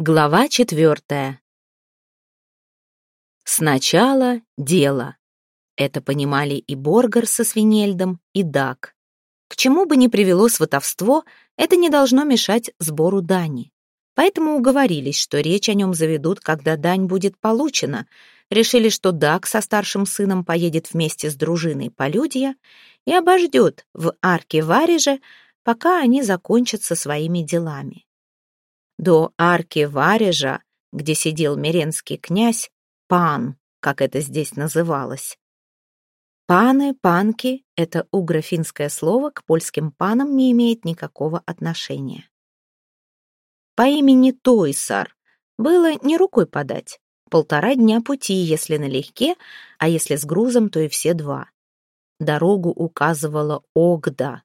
Глава четвертая. Сначала дело. Это понимали и Боргар со Свинельдом, и Дак. К чему бы ни привело сватовство, это не должно мешать сбору дани. Поэтому уговорились, что речь о нем заведут, когда дань будет получена. Решили, что Дак со старшим сыном поедет вместе с дружиной Полюдья и обождет в арке Варежа, пока они закончат со своими делами. До арки Варежа, где сидел Меренский князь, пан, как это здесь называлось. Паны, панки — это угро-финское слово, к польским панам не имеет никакого отношения. По имени Тойсар было не рукой подать. Полтора дня пути, если налегке, а если с грузом, то и все два. Дорогу указывала Огда.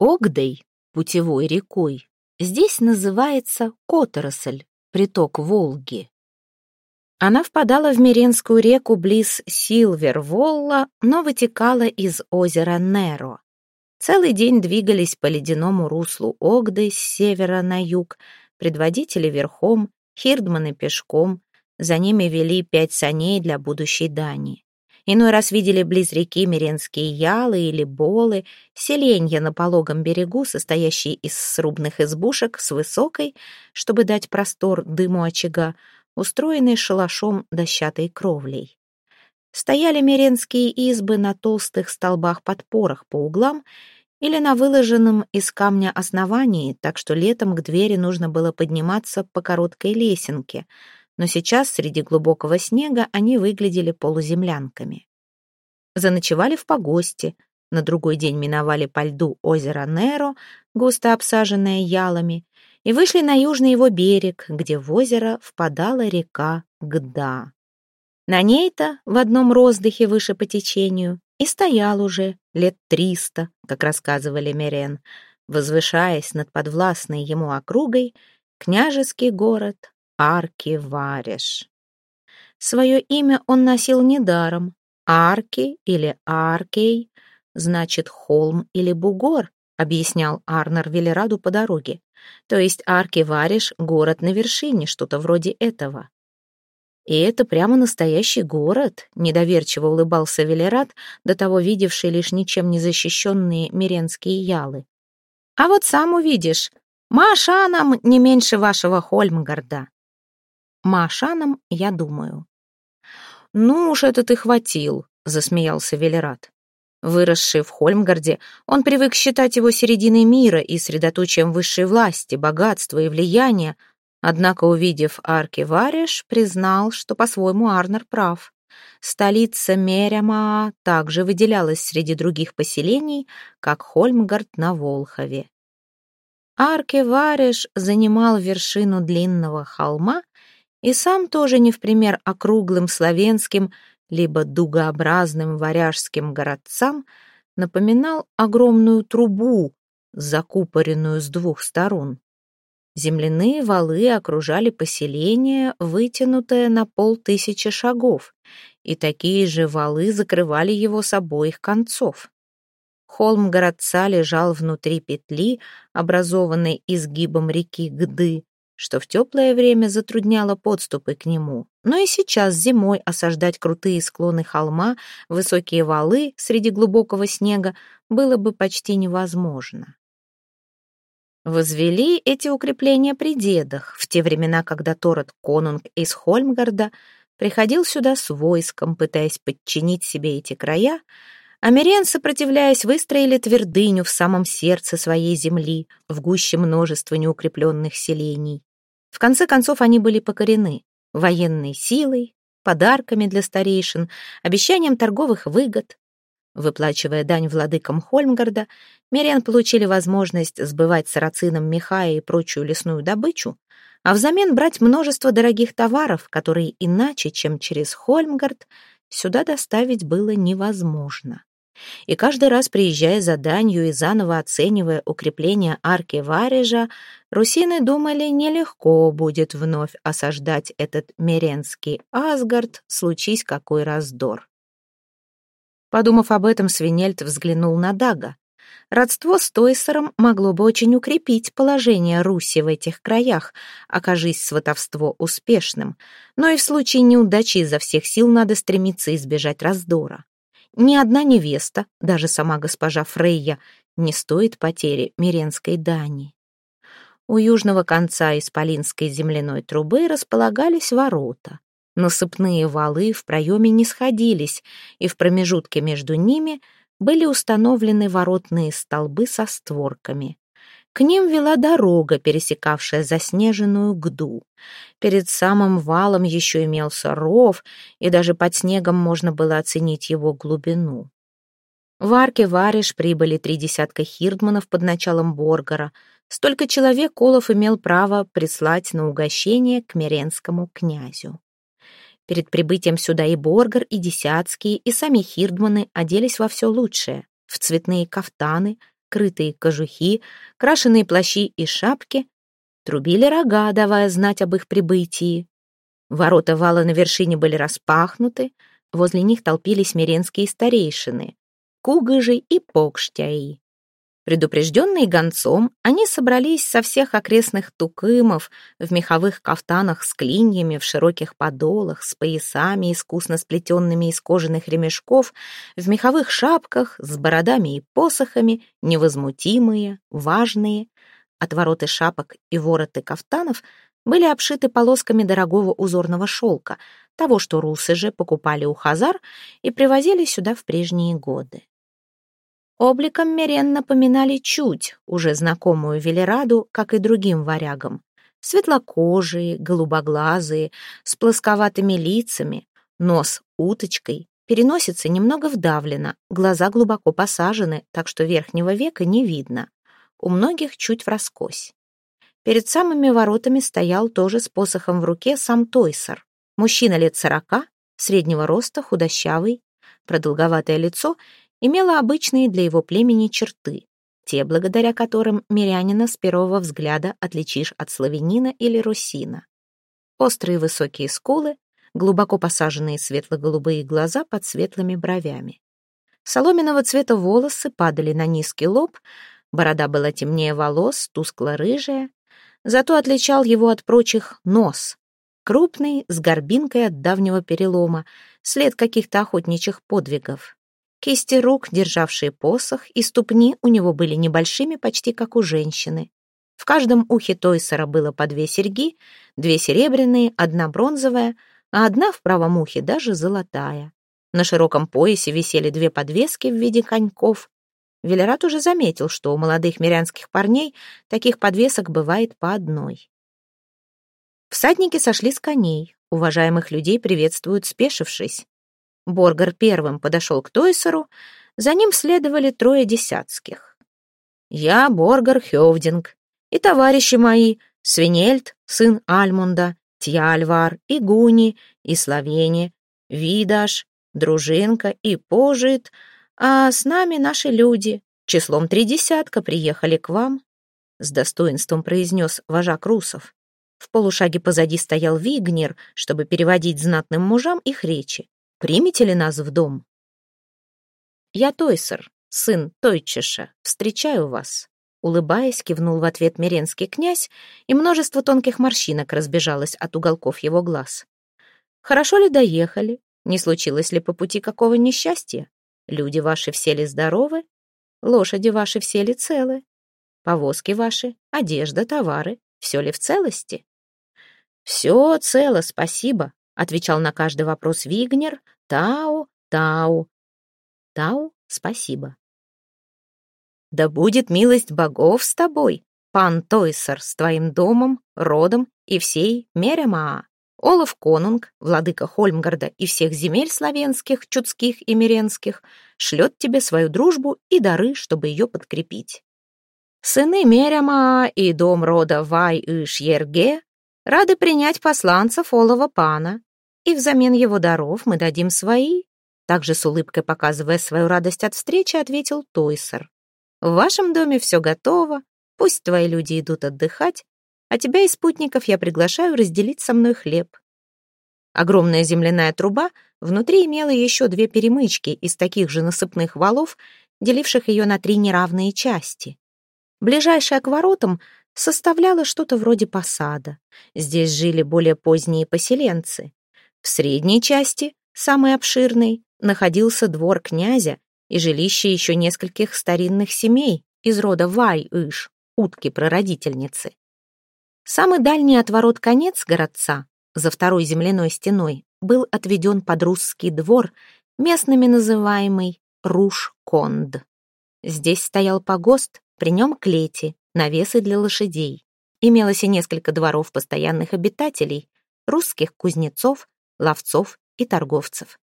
Огдой, путевой рекой, Здесь называется Которосль, приток Волги. Она впадала в Миренскую реку близ Силверволла, но вытекала из озера Неро. Целый день двигались по ледяному руслу Огды с севера на юг, предводители верхом, хирдманы пешком, за ними вели пять саней для будущей дани. Иной раз видели близ реки Миренские ялы или болы, селенья на пологом берегу, состоящие из срубных избушек с высокой, чтобы дать простор дыму очага, устроенной шалашом дощатой кровлей. Стояли миренские избы на толстых столбах-подпорах по углам или на выложенном из камня основании, так что летом к двери нужно было подниматься по короткой лесенке — но сейчас среди глубокого снега они выглядели полуземлянками. Заночевали в погосте, на другой день миновали по льду озеро Неро, густо обсаженное ялами, и вышли на южный его берег, где в озеро впадала река Гда. На ней-то, в одном роздыхе выше по течению, и стоял уже лет триста, как рассказывали Мерен, возвышаясь над подвластной ему округой, княжеский город Арки Вареш. Свое имя он носил недаром. Арки или Аркей значит холм или бугор, объяснял Арнер Велераду по дороге. То есть Арки Вареш — город на вершине, что-то вроде этого. И это прямо настоящий город, недоверчиво улыбался Велерат, до того видевший лишь ничем не защищенные миренские ялы. А вот сам увидишь, Маша нам не меньше вашего Хольмгарда. Машаном, я думаю. «Ну уж это ты хватил», — засмеялся Велерат. Выросший в Хольмгарде, он привык считать его серединой мира и средоточием высшей власти, богатства и влияния, однако, увидев арки Вареш, признал, что по-своему Арнер прав. Столица Меряма также выделялась среди других поселений, как Хольмгард на Волхове. Арки Вареш занимал вершину длинного холма, и сам тоже не в пример округлым славянским либо дугообразным варяжским городцам напоминал огромную трубу, закупоренную с двух сторон. Земляные валы окружали поселение, вытянутое на полтысячи шагов, и такие же валы закрывали его с обоих концов. Холм городца лежал внутри петли, образованной изгибом реки Гды, что в теплое время затрудняло подступы к нему. Но и сейчас зимой осаждать крутые склоны холма, высокие валы среди глубокого снега было бы почти невозможно. Возвели эти укрепления при дедах, в те времена, когда Торет Конунг из Хольмгарда приходил сюда с войском, пытаясь подчинить себе эти края, а Мирен, сопротивляясь, выстроили твердыню в самом сердце своей земли, в гуще множества неукрепленных селений. В конце концов они были покорены военной силой, подарками для старейшин, обещанием торговых выгод. Выплачивая дань владыкам Хольмгарда, Мирен получили возможность сбывать сарацинам меха и прочую лесную добычу, а взамен брать множество дорогих товаров, которые иначе, чем через Хольмгард, сюда доставить было невозможно. И каждый раз, приезжая за данью и заново оценивая укрепление арки Варежа, русины думали, нелегко будет вновь осаждать этот меренский Асгард, случись какой раздор. Подумав об этом, Свинельд взглянул на Дага. Родство с Тойсером могло бы очень укрепить положение Руси в этих краях, окажись сватовство успешным, но и в случае неудачи изо всех сил надо стремиться избежать раздора. Ни одна невеста, даже сама госпожа Фрейя, не стоит потери Миренской дани. У южного конца исполинской земляной трубы располагались ворота. Насыпные валы в проеме не сходились, и в промежутке между ними были установлены воротные столбы со створками. К ним вела дорога, пересекавшая заснеженную гду. Перед самым валом еще имелся ров, и даже под снегом можно было оценить его глубину. В арке Вариш прибыли три десятка хирдманов под началом Боргара. Столько человек Олаф имел право прислать на угощение к Меренскому князю. Перед прибытием сюда и Боргар, и Десятские, и сами хирдманы оделись во все лучшее. В цветные кафтаны, крытые кожухи, крашеные плащи и шапки. Трубили рога, давая знать об их прибытии. Ворота вала на вершине были распахнуты, возле них толпились миренские старейшины, Кугыжи и Покштяи. Предупрежденные гонцом, они собрались со всех окрестных тукымов в меховых кафтанах с клиньями, в широких подолах, с поясами, искусно сплетенными из кожаных ремешков, в меховых шапках, с бородами и посохами, невозмутимые, важные. Отвороты шапок и вороты кафтанов были обшиты полосками дорогого узорного шелка, того, что русы же покупали у хазар и привозили сюда в прежние годы. Обликом Мерен напоминали чуть уже знакомую Велераду, как и другим варягам. Светлокожие, голубоглазые, с плосковатыми лицами, нос уточкой, переносица немного вдавлена, глаза глубоко посажены, так что верхнего века не видно. У многих чуть враскось. Перед самыми воротами стоял тоже с посохом в руке сам Тойсер. Мужчина лет сорока, среднего роста, худощавый, продолговатое лицо имела обычные для его племени черты, те, благодаря которым мирянина с первого взгляда отличишь от славянина или русина. Острые высокие скулы, глубоко посаженные светло-голубые глаза под светлыми бровями. Соломенного цвета волосы падали на низкий лоб, борода была темнее волос, тускло-рыжая, зато отличал его от прочих нос, крупный, с горбинкой от давнего перелома, след каких-то охотничьих подвигов. Кисти рук, державшие посох, и ступни у него были небольшими, почти как у женщины. В каждом ухе Тойсера было по две серьги, две серебряные, одна бронзовая, а одна в правом ухе даже золотая. На широком поясе висели две подвески в виде коньков. Велерат уже заметил, что у молодых мирянских парней таких подвесок бывает по одной. Всадники сошли с коней. Уважаемых людей приветствуют, спешившись. Боргар первым подошел к Тойсеру, за ним следовали трое десятских. «Я Боргар Хевдинг, и товарищи мои, Свинельд, сын Альмунда, Тьяльвар, и Гуни, и Словени, Видаш, Дружинка и Пожит, а с нами наши люди, числом три десятка, приехали к вам», с достоинством произнес вожак русов. В полушаге позади стоял Вигнер, чтобы переводить знатным мужам их речи. Примете ли нас в дом?» «Я Тойсер, сын Тойчеша, встречаю вас», улыбаясь, кивнул в ответ Меренский князь, и множество тонких морщинок разбежалось от уголков его глаз. «Хорошо ли доехали? Не случилось ли по пути какого несчастья? Люди ваши все ли здоровы? Лошади ваши все ли целы? Повозки ваши, одежда, товары, все ли в целости?» «Все цело, спасибо», — отвечал на каждый вопрос Вигнер, Тау, Тау. Тау, спасибо. Да будет милость богов с тобой, пан Тойсер, с твоим домом, родом и всей Меремаа. Олаф Конунг, владыка Хольмгарда и всех земель славянских, чудских и миренских, шлет тебе свою дружбу и дары, чтобы ее подкрепить. Сыны Мерема и дом рода Вай и рады принять посланцев Олова пана, и взамен его даров мы дадим свои». Также с улыбкой показывая свою радость от встречи, ответил Тойсер. «В вашем доме все готово, пусть твои люди идут отдыхать, а тебя и спутников я приглашаю разделить со мной хлеб». Огромная земляная труба внутри имела еще две перемычки из таких же насыпных валов, деливших ее на три неравные части. Ближайшая к воротам составляла что-то вроде посада. Здесь жили более поздние поселенцы. В средней части, самой обширной, находился двор князя и жилище еще нескольких старинных семей из рода Вай-Иш, утки-прародительницы. Самый дальний от ворот конец городца, за второй земляной стеной, был отведен под русский двор, местными называемый Руш-Конд. Здесь стоял погост, при нем клети, навесы для лошадей. Имелось и несколько дворов постоянных обитателей, русских кузнецов, ловцов и торговцев.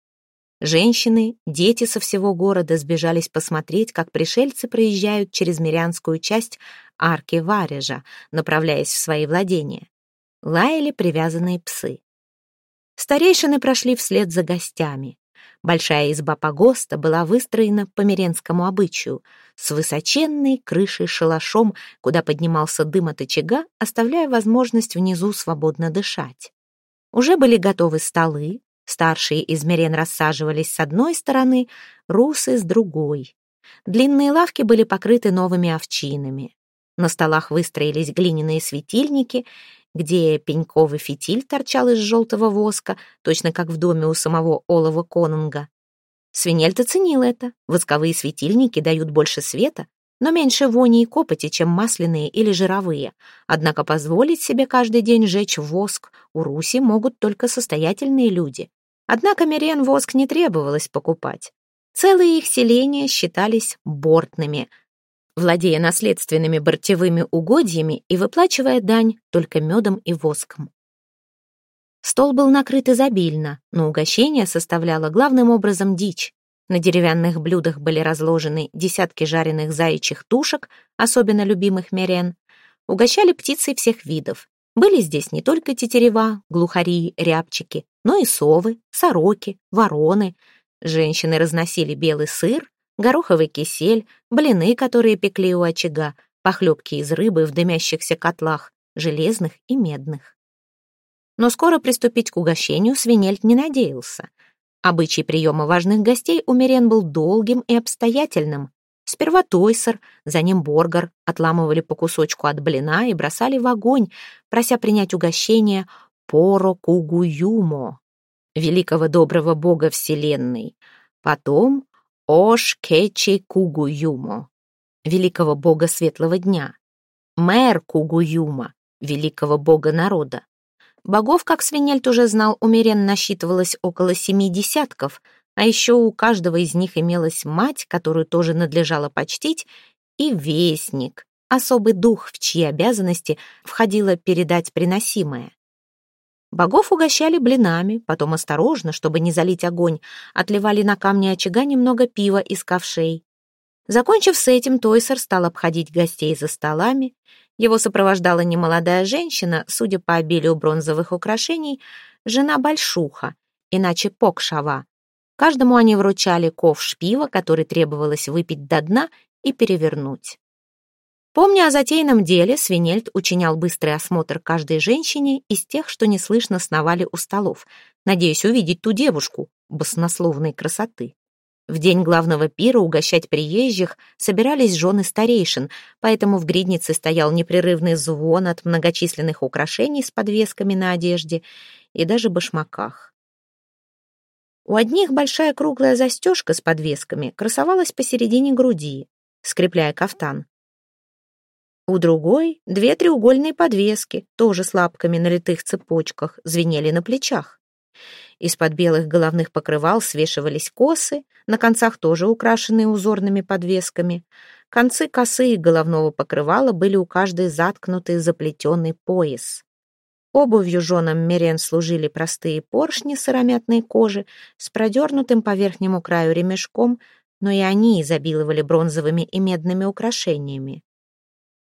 Женщины, дети со всего города сбежались посмотреть, как пришельцы проезжают через мирянскую часть арки Варежа, направляясь в свои владения. Лаяли привязанные псы. Старейшины прошли вслед за гостями. Большая изба погоста была выстроена по миренскому обычаю, с высоченной крышей-шалашом, куда поднимался дым от очага, оставляя возможность внизу свободно дышать. Уже были готовы столы, Старшие из Мирен рассаживались с одной стороны, русы с другой. Длинные лавки были покрыты новыми овчинами. На столах выстроились глиняные светильники, где пеньковый фитиль торчал из желтого воска, точно как в доме у самого Олова Конунга. Свинельт оценил это. Восковые светильники дают больше света, но меньше вони и копоти, чем масляные или жировые. Однако позволить себе каждый день жечь воск у Руси могут только состоятельные люди. Однако Мириен воск не требовалось покупать. Целые их селения считались бортными, владея наследственными бортевыми угодьями и выплачивая дань только медом и воском. Стол был накрыт изобильно, но угощение составляло главным образом дичь. На деревянных блюдах были разложены десятки жареных заячьих тушек, особенно любимых мерен. Угощали птицей всех видов. Были здесь не только тетерева, глухари, рябчики, но и совы, сороки, вороны. Женщины разносили белый сыр, гороховый кисель, блины, которые пекли у очага, похлебки из рыбы в дымящихся котлах, железных и медных. Но скоро приступить к угощению свинельт не надеялся. Обычай приема важных гостей у Мирен был долгим и обстоятельным. Сперва Тойсер, за ним Боргар отламывали по кусочку от блина и бросали в огонь, прося принять угощение Поро Кугуюмо, великого доброго бога Вселенной. Потом Ош Кечи Кугуюмо, великого бога светлого дня. Мэр Кугуюма, великого бога народа. Богов, как Свинельт уже знал, умеренно насчитывалось около семи десятков — а еще у каждого из них имелась мать, которую тоже надлежало почтить, и вестник, особый дух, в чьи обязанности входило передать приносимое. Богов угощали блинами, потом осторожно, чтобы не залить огонь, отливали на камни очага немного пива из ковшей. Закончив с этим, Тойсер стал обходить гостей за столами. Его сопровождала немолодая женщина, судя по обилию бронзовых украшений, жена Большуха, иначе Покшава, Каждому они вручали ковш пива, который требовалось выпить до дна и перевернуть. Помня о затеянном деле, Свинельд учинял быстрый осмотр каждой женщине из тех, что неслышно сновали у столов, надеясь увидеть ту девушку баснословной красоты. В день главного пира угощать приезжих собирались жены старейшин, поэтому в гриднице стоял непрерывный звон от многочисленных украшений с подвесками на одежде и даже башмаках. У одних большая круглая застежка с подвесками красовалась посередине груди, скрепляя кафтан. У другой две треугольные подвески, тоже с лапками на литых цепочках, звенели на плечах. Из-под белых головных покрывал свешивались косы, на концах тоже украшенные узорными подвесками. Концы косы и головного покрывала были у каждой заткнуты заплетенный пояс. Обувью женам Мерен служили простые поршни сыромятной кожи с продернутым по верхнему краю ремешком, но и они изобиловали бронзовыми и медными украшениями.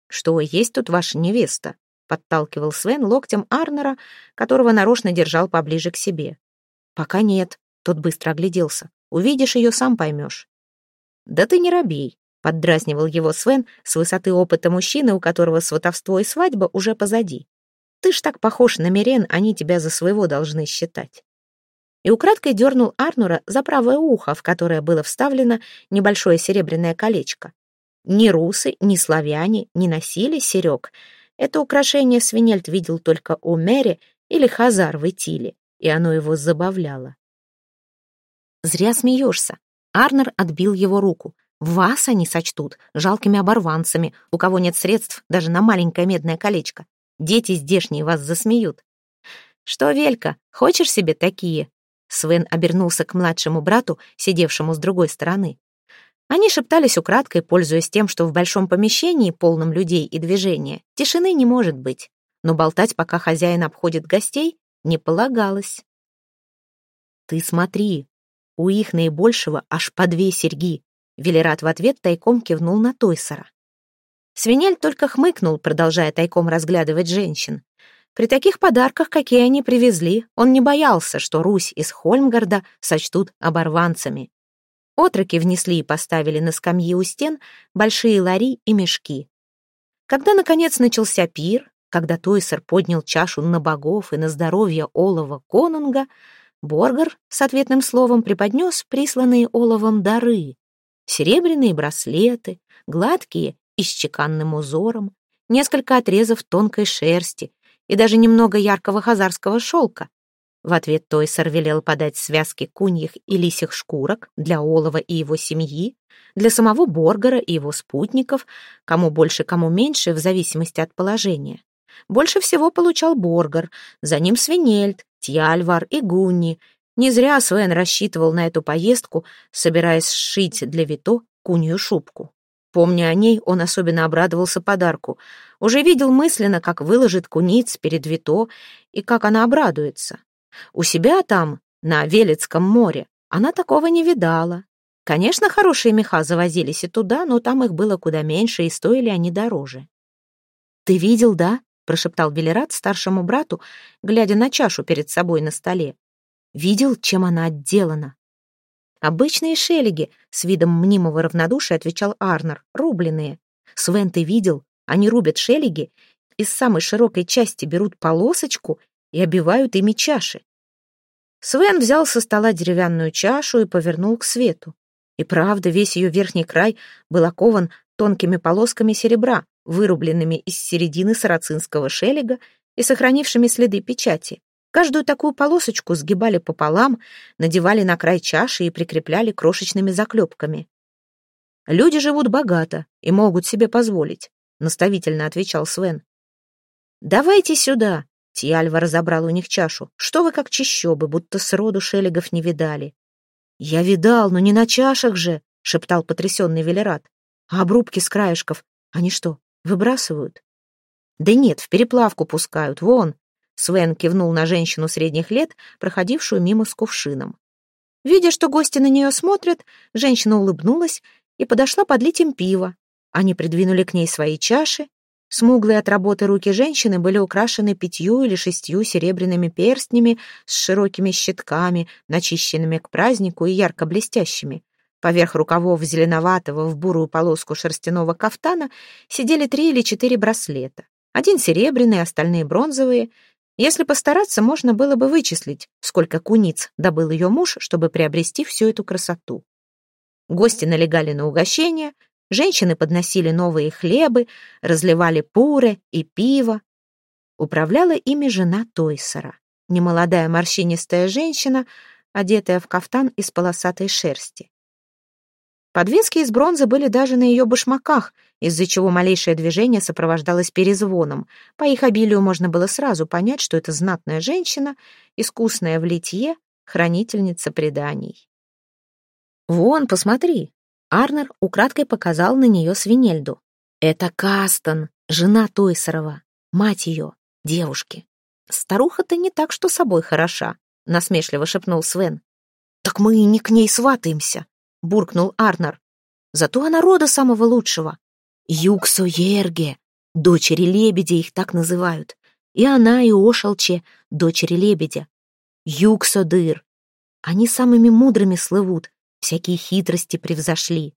«Что, есть тут ваша невеста?» — подталкивал Свен локтем Арнера, которого нарочно держал поближе к себе. «Пока нет», — тот быстро огляделся. «Увидишь ее, сам поймешь». «Да ты не робей», — поддразнивал его Свен с высоты опыта мужчины, у которого сватовство и свадьба уже позади. Ты ж так похож на Мирен, они тебя за своего должны считать. и украдкой дернул Арнура за правое ухо, в которое было вставлено небольшое серебряное колечко. Ни русы, ни славяне не носили серег. Это украшение Свинельд видел только у Мэри или Хазар в Итиле, и оно его забавляло. «Зря смеешься». Арнер отбил его руку. «Вас они сочтут жалкими оборванцами, у кого нет средств даже на маленькое медное колечко. Дети здешние вас засмеют». «Что, Велька, хочешь себе такие?» Свен обернулся к младшему брату, сидевшему с другой стороны. Они шептались украдкой, пользуясь тем, что в большом помещении, полном людей и движения, тишины не может быть. Но болтать, пока хозяин обходит гостей, не полагалось. «Ты смотри, у их наибольшего аж по две серьги», Велерат в ответ тайком кивнул на Тойсера. Свинель только хмыкнул, продолжая тайком разглядывать женщин. При таких подарках, какие они привезли, он не боялся, что Русь из Хольмгарда сочтут оборванцами. Отроки внесли и поставили на скамьи у стен большие лари и мешки. Когда, наконец, начался пир, когда Тойсер поднял чашу на богов и на здоровье олова конунга, Боргар с ответным словом преподнес присланные оловом дары. Серебряные браслеты, гладкие и с чеканным узором, несколько отрезов тонкой шерсти и даже немного яркого хазарского шелка, в ответ Тойсер велел подать связки куньих и лисих шкурок для Олова и его семьи, для самого Боргара и его спутников, кому больше, кому меньше, в зависимости от положения. Больше всего получал Боргар, за ним Свинельд, Тьяльвар и Гунни. Не зря Свен рассчитывал на эту поездку, собираясь сшить для Вито кунью шубку. Помня о ней, он особенно обрадовался подарку. Уже видел мысленно, как выложит куниц перед Вито и как она обрадуется. У себя там, на Велецком море, она такого не видала. Конечно, хорошие меха завозились и туда, но там их было куда меньше, и стоили они дороже. «Ты видел, да?» — прошептал Белерат старшему брату, глядя на чашу перед собой на столе. «Видел, чем она отделана?» «Обычные шелеги», — с видом мнимого равнодушия отвечал Арнер, — «рубленые. Свен, ты видел? Они рубят шелеги, из самой широкой части берут полосочку и обивают ими чаши. Свен взял со стола деревянную чашу и повернул к свету. И правда, весь ее верхний край был окован тонкими полосками серебра, вырубленными из середины сарацинского шелега и сохранившими следы печати. Каждую такую полосочку сгибали пополам, надевали на край чаши и прикрепляли крошечными заклепками. «Люди живут богато и могут себе позволить», — наставительно отвечал Свен. «Давайте сюда», Тьяльва разобрал у них чашу. «Что вы как чищобы, будто сроду шелегов не видали?» «Я видал, но не на чашах же!» — шептал потрясенный Велерат. «А обрубки с краешков, они что, выбрасывают?» «Да нет, в переплавку пускают, вон!» Свен кивнул на женщину средних лет, проходившую мимо с кувшином. Видя, что гости на нее смотрят, женщина улыбнулась и подошла подлить им пиво. Они придвинули к ней свои чаши, Смуглые от работы руки женщины были украшены пятью или шестью серебряными перстнями с широкими щитками, начищенными к празднику и ярко блестящими. Поверх рукавов зеленоватого в бурую полоску шерстяного кафтана сидели три или четыре браслета. Один серебряный, остальные бронзовые. Если постараться, можно было бы вычислить, сколько куниц добыл ее муж, чтобы приобрести всю эту красоту. Гости налегали на угощение, Женщины подносили новые хлебы, разливали пуры и пиво. Управляла ими жена Тойсера, немолодая морщинистая женщина, одетая в кафтан из полосатой шерсти. Подвески из бронзы были даже на ее башмаках, из-за чего малейшее движение сопровождалось перезвоном. По их обилию можно было сразу понять, что это знатная женщина, искусная в литье, хранительница преданий. «Вон, посмотри, Арнер украдкой показал на нее свинельду. «Это Кастон, жена Тойсерова, мать ее, девушки. Старуха-то не так, что собой хороша», — насмешливо шепнул Свен. «Так мы и не к ней сватаемся», — буркнул Арнер. «Зато она рода самого лучшего. Юксо Ерге, дочери лебедя их так называют. И она, и Ошалче, дочери лебедя. Юксо Дыр. Они самыми мудрыми слывут, всякие хитрости превзошли.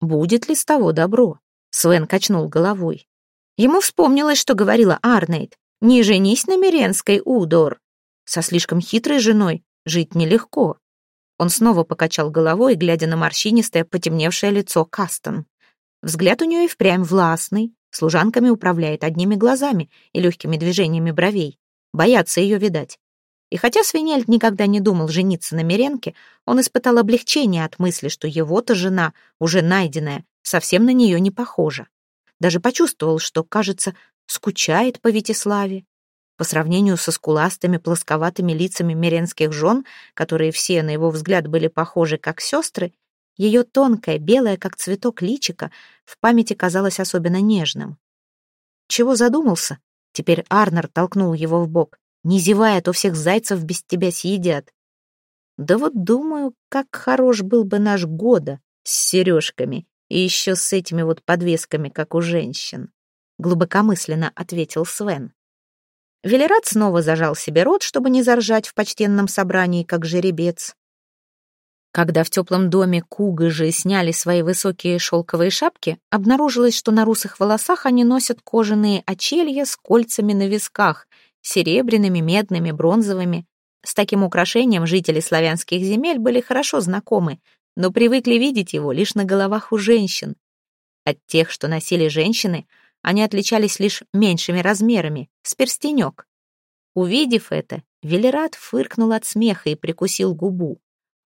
Будет ли с того добро? Свен качнул головой. Ему вспомнилось, что говорила Арнейд. «Не женись на Миренской, Удор. Со слишком хитрой женой жить нелегко. Он снова покачал головой, глядя на морщинистое, потемневшее лицо Кастон. Взгляд у нее и впрямь властный, служанками управляет одними глазами и легкими движениями бровей. Боятся ее видать. И хотя Свинельд никогда не думал жениться на Меренке, он испытал облегчение от мысли, что его-то жена, уже найденная, совсем на нее не похожа. Даже почувствовал, что, кажется, скучает по Витиславе. По сравнению со скуластыми, плосковатыми лицами меренских жен, которые все, на его взгляд, были похожи как сестры, ее тонкое, белое, как цветок личика, в памяти казалось особенно нежным. Чего задумался? Теперь Арнер толкнул его в бок. Не зевая, а то всех зайцев без тебя съедят. Да вот думаю, как хорош был бы наш Года с сережками и еще с этими вот подвесками, как у женщин. Глубокомысленно ответил Свен. Велерат снова зажал себе рот, чтобы не заржать в почтенном собрании, как жеребец. Когда в теплом доме кугыжи сняли свои высокие шелковые шапки, обнаружилось, что на русых волосах они носят кожаные очелья с кольцами на висках, серебряными, медными, бронзовыми. С таким украшением жители славянских земель были хорошо знакомы, но привыкли видеть его лишь на головах у женщин. От тех, что носили женщины, они отличались лишь меньшими размерами, с перстенек. Увидев это, Велерат фыркнул от смеха и прикусил губу.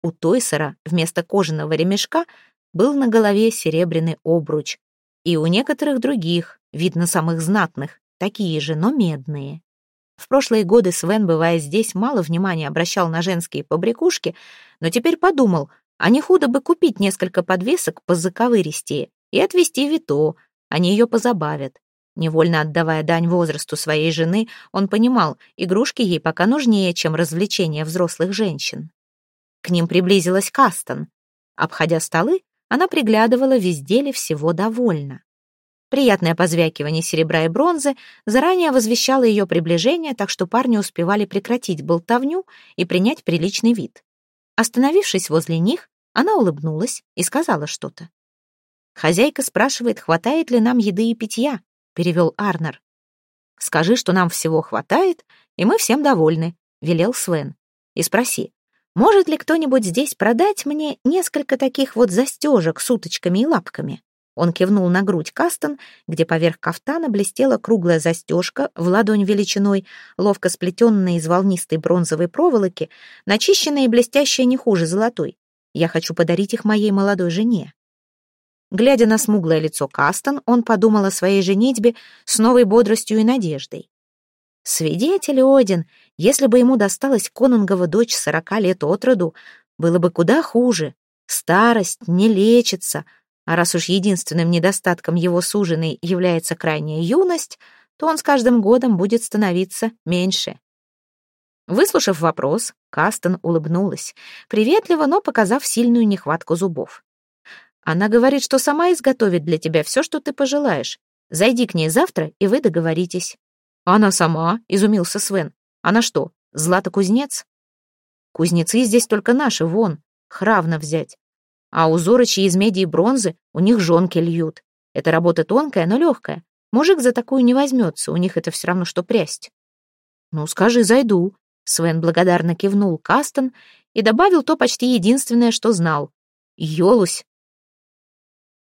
У Тойсера вместо кожаного ремешка был на голове серебряный обруч, и у некоторых других, видно самых знатных, такие же, но медные. В прошлые годы Свен, бывая здесь, мало внимания обращал на женские побрякушки, но теперь подумал, а не худо бы купить несколько подвесок по заковыристее и отвезти Вито, они ее позабавят. Невольно отдавая дань возрасту своей жены, он понимал, игрушки ей пока нужнее, чем развлечения взрослых женщин. К ним приблизилась Кастон. Обходя столы, она приглядывала, везде ли всего довольна. Приятное позвякивание серебра и бронзы заранее возвещало ее приближение, так что парни успевали прекратить болтовню и принять приличный вид. Остановившись возле них, она улыбнулась и сказала что-то. «Хозяйка спрашивает, хватает ли нам еды и питья», — перевел Арнер. «Скажи, что нам всего хватает, и мы всем довольны», — велел Свен. «И спроси, может ли кто-нибудь здесь продать мне несколько таких вот застежек с уточками и лапками?» Он кивнул на грудь Кастон, где поверх кафтана блестела круглая застежка в ладонь величиной, ловко сплетенная из волнистой бронзовой проволоки, начищенная и блестящая не хуже золотой. Я хочу подарить их моей молодой жене. Глядя на смуглое лицо Кастон, он подумал о своей женитьбе с новой бодростью и надеждой. Свидетель Один, если бы ему досталась конунгова дочь сорока лет от роду, было бы куда хуже. Старость не лечится, а раз уж единственным недостатком его суженой является крайняя юность, то он с каждым годом будет становиться меньше. Выслушав вопрос, Кастон улыбнулась, приветливо, но показав сильную нехватку зубов. «Она говорит, что сама изготовит для тебя все, что ты пожелаешь. Зайди к ней завтра, и вы договоритесь». «Она сама?» — изумился Свен. «Она что, Злата-кузнец?» «Кузнецы здесь только наши, вон, хравно взять а узорочи из меди и бронзы у них жонки льют. Это работа тонкая, но легкая. Мужик за такую не возьмется, у них это все равно, что прясть. «Ну, скажи, зайду», — Свен благодарно кивнул Кастон и добавил то почти единственное, что знал. «Ёлусь».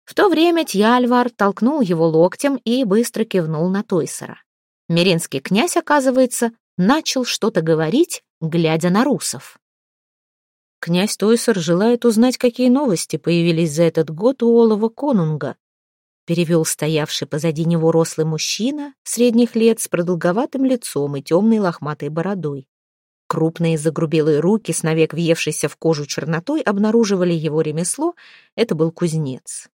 В то время Тьяльвар толкнул его локтем и быстро кивнул на Тойсера. Меренский князь, оказывается, начал что-то говорить, глядя на русов. Князь Тойсер желает узнать, какие новости появились за этот год у Олова Конунга. Перевел стоявший позади него рослый мужчина средних лет с продолговатым лицом и темной лохматой бородой. Крупные загрубелые руки, с навек въевшейся в кожу чернотой, обнаруживали его ремесло. Это был кузнец.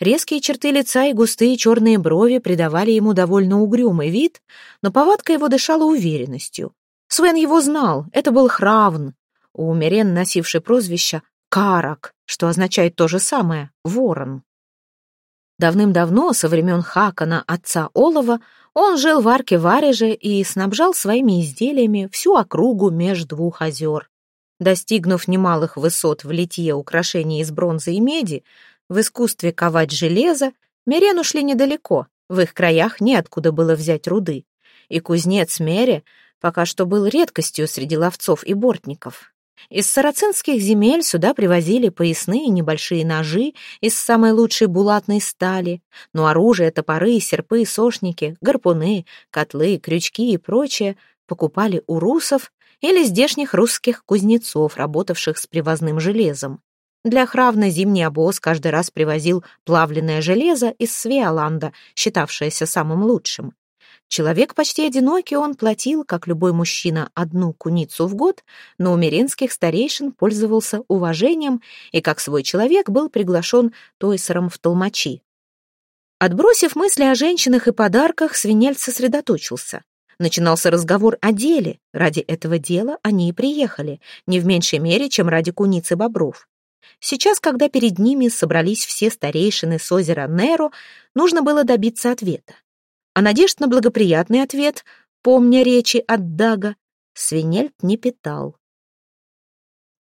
Резкие черты лица и густые черные брови придавали ему довольно угрюмый вид, но повадка его дышала уверенностью. Свен его знал, это был Хравн, у носивший прозвище Карак, что означает то же самое — ворон. Давным-давно, со времен Хакана, отца Олова, он жил в арке Вареже и снабжал своими изделиями всю округу меж двух озер. Достигнув немалых высот в литье украшений из бронзы и меди, в искусстве ковать железо, Мерен ушли недалеко, в их краях неоткуда было взять руды, и кузнец Мере пока что был редкостью среди ловцов и бортников. Из сарацинских земель сюда привозили поясные небольшие ножи из самой лучшей булатной стали, но оружие, топоры, серпы, сошники, гарпуны, котлы, крючки и прочее покупали у русов или здешних русских кузнецов, работавших с привозным железом. Для Хравна зимний обоз каждый раз привозил плавленное железо из Свеоланда, считавшееся самым лучшим. Человек почти одинокий, он платил, как любой мужчина, одну куницу в год, но у миренских старейшин пользовался уважением и, как свой человек, был приглашен Тойсером в толмачи. Отбросив мысли о женщинах и подарках, свинель сосредоточился. Начинался разговор о деле. Ради этого дела они и приехали, не в меньшей мере, чем ради куницы бобров. Сейчас, когда перед ними собрались все старейшины с озера Неро, нужно было добиться ответа. А надежд на благоприятный ответ, помня речи от Дага, Свинельд не питал.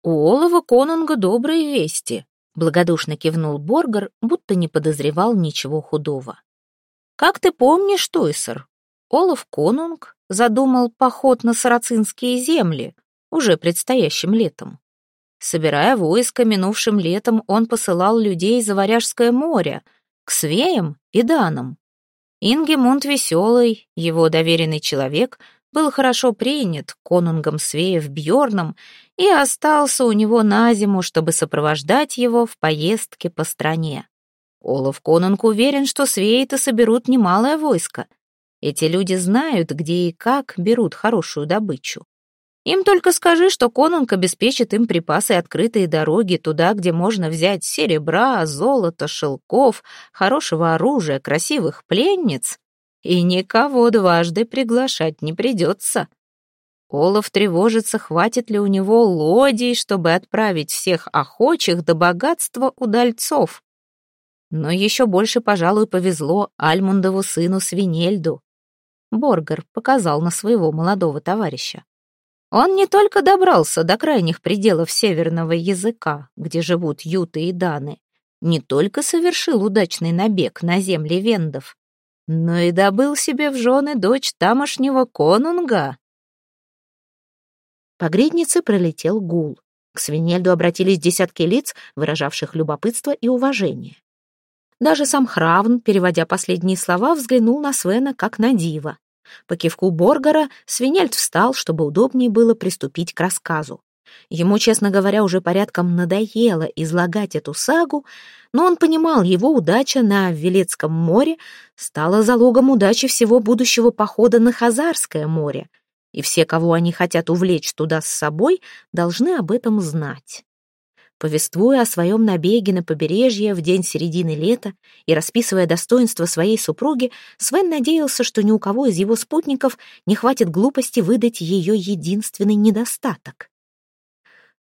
«У Олова Конунга добрые вести», — благодушно кивнул Боргар, будто не подозревал ничего худого. «Как ты помнишь, Тойсер, Олаф Конунг задумал поход на сарацинские земли уже предстоящим летом. Собирая войско минувшим летом, он посылал людей за Варяжское море, к свеям и данам. Ингемунд Веселый, его доверенный человек, был хорошо принят конунгом Свеев Бьорном и остался у него на зиму, чтобы сопровождать его в поездке по стране. Олаф Конунг уверен, что свеи-то соберут немалое войско. Эти люди знают, где и как берут хорошую добычу. Им только скажи, что конунг обеспечит им припасы и открытые дороги туда, где можно взять серебра, золото, шелков, хорошего оружия, красивых пленниц, и никого дважды приглашать не придется. Олаф тревожится, хватит ли у него лодий, чтобы отправить всех охочих до богатства удальцов. Но еще больше, пожалуй, повезло Альмундову сыну Свинельду. Боргар показал на своего молодого товарища. Он не только добрался до крайних пределов северного языка, где живут юты и даны, не только совершил удачный набег на земли вендов, но и добыл себе в жены дочь тамошнего конунга. По гриднице пролетел гул. К свинельду обратились десятки лиц, выражавших любопытство и уважение. Даже сам Хравн, переводя последние слова, взглянул на Свена как на дива. По кивку Боргара Свинельд встал, чтобы удобнее было приступить к рассказу. Ему, честно говоря, уже порядком надоело излагать эту сагу, но он понимал, его удача на Велецком море стала залогом удачи всего будущего похода на Хазарское море, и все, кого они хотят увлечь туда с собой, должны об этом знать. Повествуя о своем набеге на побережье в день середины лета и расписывая достоинства своей супруги, Свен надеялся, что ни у кого из его спутников не хватит глупости выдать ее единственный недостаток.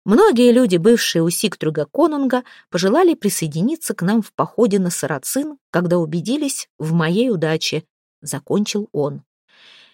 Многие люди, бывшие у Сигтрюга Конунга, пожелали присоединиться к нам в походе на Сарацин, когда убедились в моей удаче, — закончил он.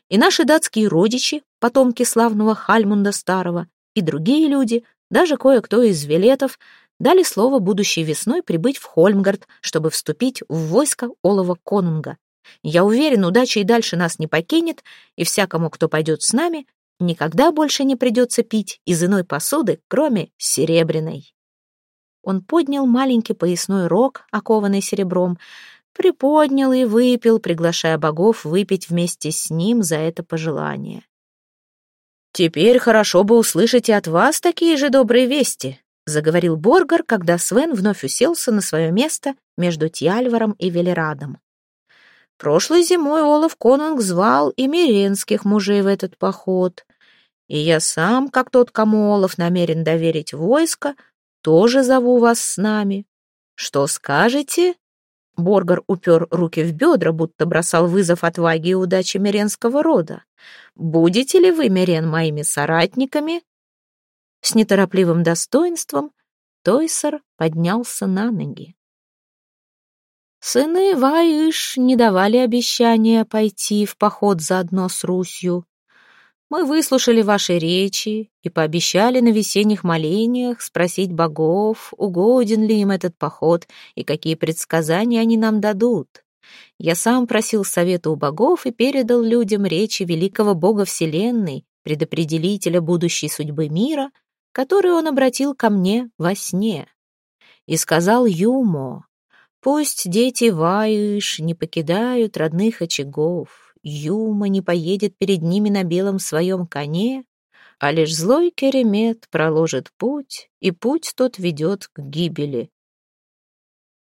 И наши датские родичи, потомки славного Хальмунда Старого, и другие люди — даже кое-кто из велетов дали слово будущей весной прибыть в Хольмгард, чтобы вступить в войско Олова Конунга. Я уверен, удача и дальше нас не покинет, и всякому, кто пойдет с нами, никогда больше не придется пить из иной посуды, кроме серебряной. Он поднял маленький поясной рог, окованный серебром, приподнял и выпил, приглашая богов выпить вместе с ним за это пожелание. «Теперь хорошо бы услышать и от вас такие же добрые вести», заговорил Боргар, когда Свен вновь уселся на свое место между Тьяльваром и Велерадом. Прошлой зимой Олаф Конунг звал и миренских мужей в этот поход, и я сам, как тот, кому Олаф намерен доверить войско, тоже зову вас с нами. Что скажете?» Боргар упер руки в бедра, будто бросал вызов отваге и удаче Миренского рода. «Будете ли вы, Мирен, моими соратниками?» С неторопливым достоинством Тойсер поднялся на ноги. Сыны Ваиш не давали обещания пойти в поход заодно с Русью. Мы выслушали ваши речи и пообещали на весенних молениях спросить богов, угоден ли им этот поход и какие предсказания они нам дадут. Я сам просил совета у богов и передал людям речи великого бога Вселенной, предопределителя будущей судьбы мира, который он обратил ко мне во сне. И сказал Юмо, «Пусть дети Ваиш не покидают родных очагов, Юма не поедет перед ними на белом своем коне, а лишь злой керемет проложит путь, и путь тот ведет к гибели».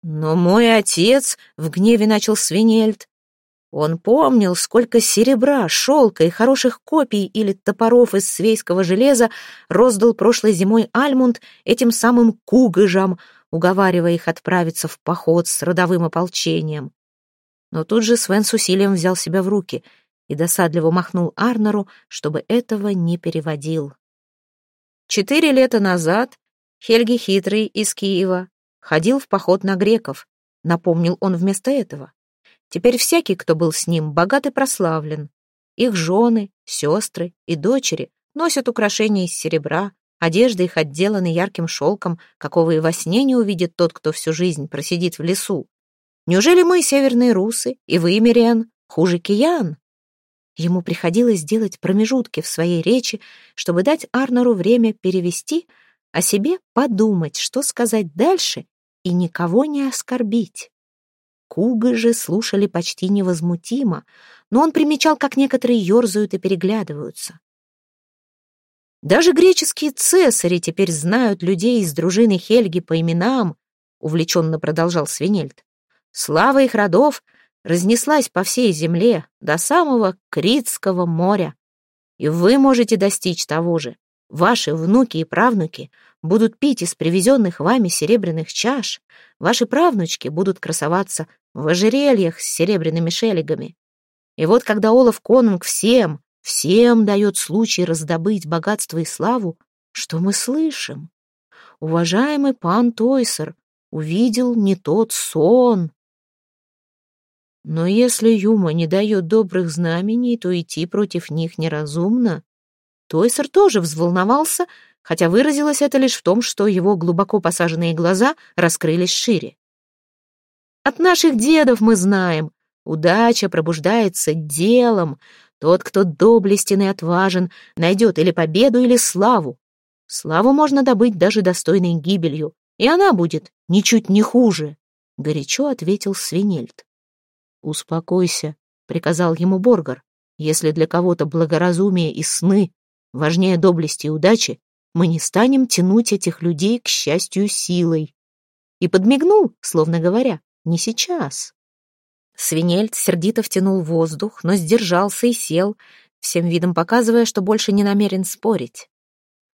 «Но мой отец!» — в гневе начал Свинельд. Он помнил, сколько серебра, шелка и хороших копий или топоров из свейского железа роздал прошлой зимой Альмунд этим самым кугыжам, уговаривая их отправиться в поход с родовым ополчением. Но тут же Свен с усилием взял себя в руки и досадливо махнул Арнору, чтобы этого не переводил. Четыре лета назад Хельги Хитрый из Киева ходил в поход на греков, напомнил он вместо этого. Теперь всякий, кто был с ним, богат и прославлен. Их жены, сестры и дочери носят украшения из серебра, одежда их отделана ярким шелком, какого и во сне не увидит тот, кто всю жизнь просидит в лесу. Неужели мы, северные русы, и вы, Мириан, хуже киян? Ему приходилось делать промежутки в своей речи, чтобы дать Арнору время перевести, а себе подумать, что сказать дальше и никого не оскорбить. Кугы же слушали почти невозмутимо, но он примечал, как некоторые ерзают и переглядываются. Даже греческие цесари теперь знают людей из дружины Хельги по именам, увлеченно продолжал Свинельд. Слава их родов разнеслась по всей земле до самого Критского моря. И вы можете достичь того же. Ваши внуки и правнуки будут пить из привезенных вами серебряных чаш, ваши правнучки будут красоваться в ожерельях с серебряными шелегами. И вот когда Олаф Конунг всем, всем дает случай раздобыть богатство и славу, что мы слышим? Уважаемый пан Тойсер увидел не тот сон. Но если Юма не дает добрых знамений, то идти против них неразумно. Тойсер тоже взволновался, хотя выразилось это лишь в том, что его глубоко посаженные глаза раскрылись шире. От наших дедов мы знаем. Удача пробуждается делом. Тот, кто доблестен и отважен, найдет или победу, или славу. Славу можно добыть даже достойной гибелью, и она будет ничуть не хуже, — горячо ответил Свинельд. «Успокойся», — приказал ему Боргар. «Если для кого-то благоразумие и сны важнее доблести и удачи, мы не станем тянуть этих людей к счастью силой». И подмигнул, словно говоря, не сейчас. Свинельд сердито втянул воздух, но сдержался и сел, всем видом показывая, что больше не намерен спорить.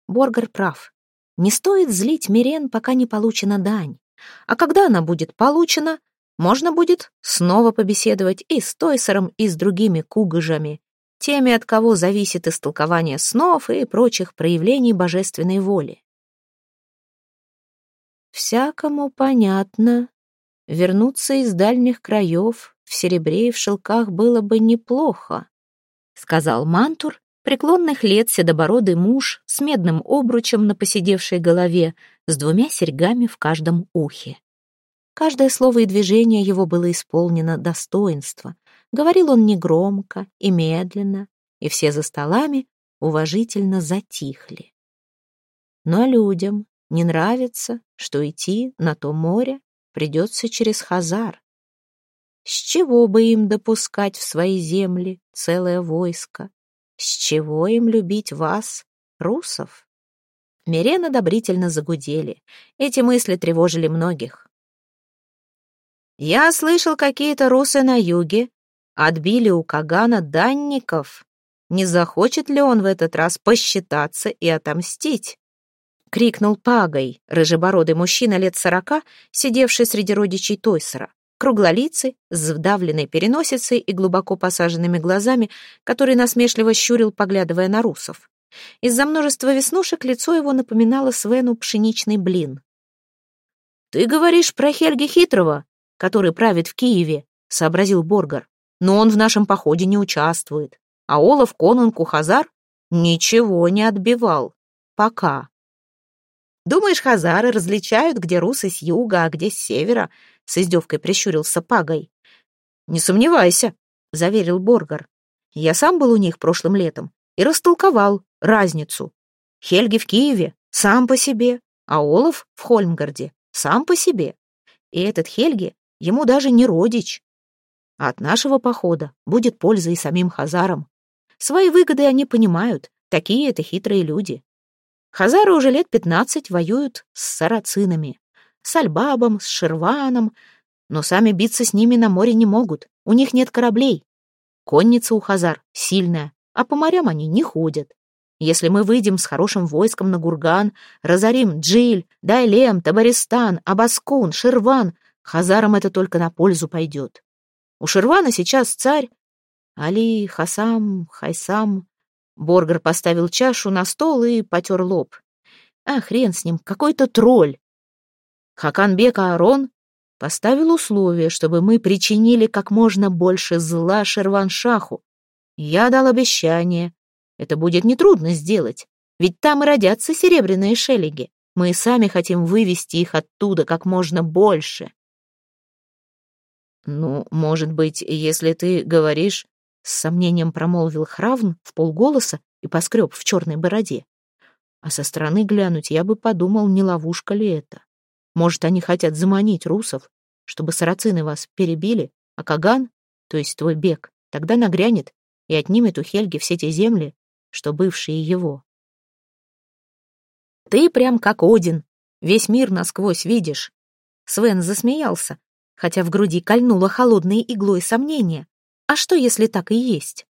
Боргар прав. Не стоит злить Мирен, пока не получена дань. А когда она будет получена, можно будет снова побеседовать и с Тойсером, и с другими кугыжами, теми, от кого зависит истолкование снов и прочих проявлений божественной воли. Всякому понятно, Вернуться из дальних краев в серебре и в шелках было бы неплохо, сказал Мантур, преклонных лет седобородый муж с медным обручем на поседевшей голове, с двумя серьгами в каждом ухе. Каждое слово и движение его было исполнено достоинства. Говорил он негромко и медленно, и все за столами уважительно затихли. Но людям не нравится, что идти на то море придется через Хазар. С чего бы им допускать в свои земли целое войско? С чего им любить вас, русов? Мирен одобрительно загудели. Эти мысли тревожили многих. «Я слышал, какие-то русы на юге отбили у Кагана данников. Не захочет ли он в этот раз посчитаться и отомстить?» — крикнул Пагой, рыжебородый мужчина лет сорока, сидевший среди родичей Тойсера, круглолицый, с вдавленной переносицей и глубоко посаженными глазами, который насмешливо щурил, поглядывая на русов. Из-за множества веснушек лицо его напоминало Свену пшеничный блин. «Ты говоришь про Хельги Хитрого, который правит в Киеве», — сообразил Боргар. «Но он в нашем походе не участвует. А Олаф Конунг Хазар ничего не отбивал. Пока». Думаешь, хазары различают, где русы с юга, а где с севера?» — с издевкой прищурился Пагой. «Не сомневайся», — заверил Боргар. «Я сам был у них прошлым летом. и растолковал разницу. Хельги в Киеве сам по себе, а Олаф в Хольмгарде сам по себе. И этот Хельги ему даже не родич. А от нашего похода будет польза и самим хазарам. Свои выгоды они понимают, такие это хитрые люди. Хазары уже лет пятнадцать воюют с сарацинами, с Альбабом, с Шерваном, но сами биться с ними на море не могут, у них нет кораблей. Конница у хазар сильная, а по морям они не ходят. Если мы выйдем с хорошим войском на Гурган, разорим Джиль, Дайлем, Табаристан, Абаскун, Ширван, хазарам это только на пользу пойдет. У Ширвана сейчас царь Али, Хасам, Хайсам. Боргер поставил чашу на стол и потер лоб. А хрен с ним, какой-то тролль. Хаканбек Аарон поставил условие, чтобы мы причинили как можно больше зла Шерваншаху. Я дал обещание. Это будет нетрудно сделать, ведь там и родятся серебряные шелеги. Мы сами хотим вывести их оттуда как можно больше. «Ну, может быть, если ты говоришь...» С сомнением промолвил Хравн в полголоса и поскреб в черной бороде. А со стороны глянуть я бы подумал, не ловушка ли это. Может, они хотят заманить русов, чтобы сарацины вас перебили, а Каган, то есть твой бег, тогда нагрянет и отнимет у Хельги все те земли, что бывшие его. Ты прям как Один, весь мир насквозь видишь. Свен засмеялся, хотя в груди кольнуло холодной иглой сомнения. А что, если так и есть?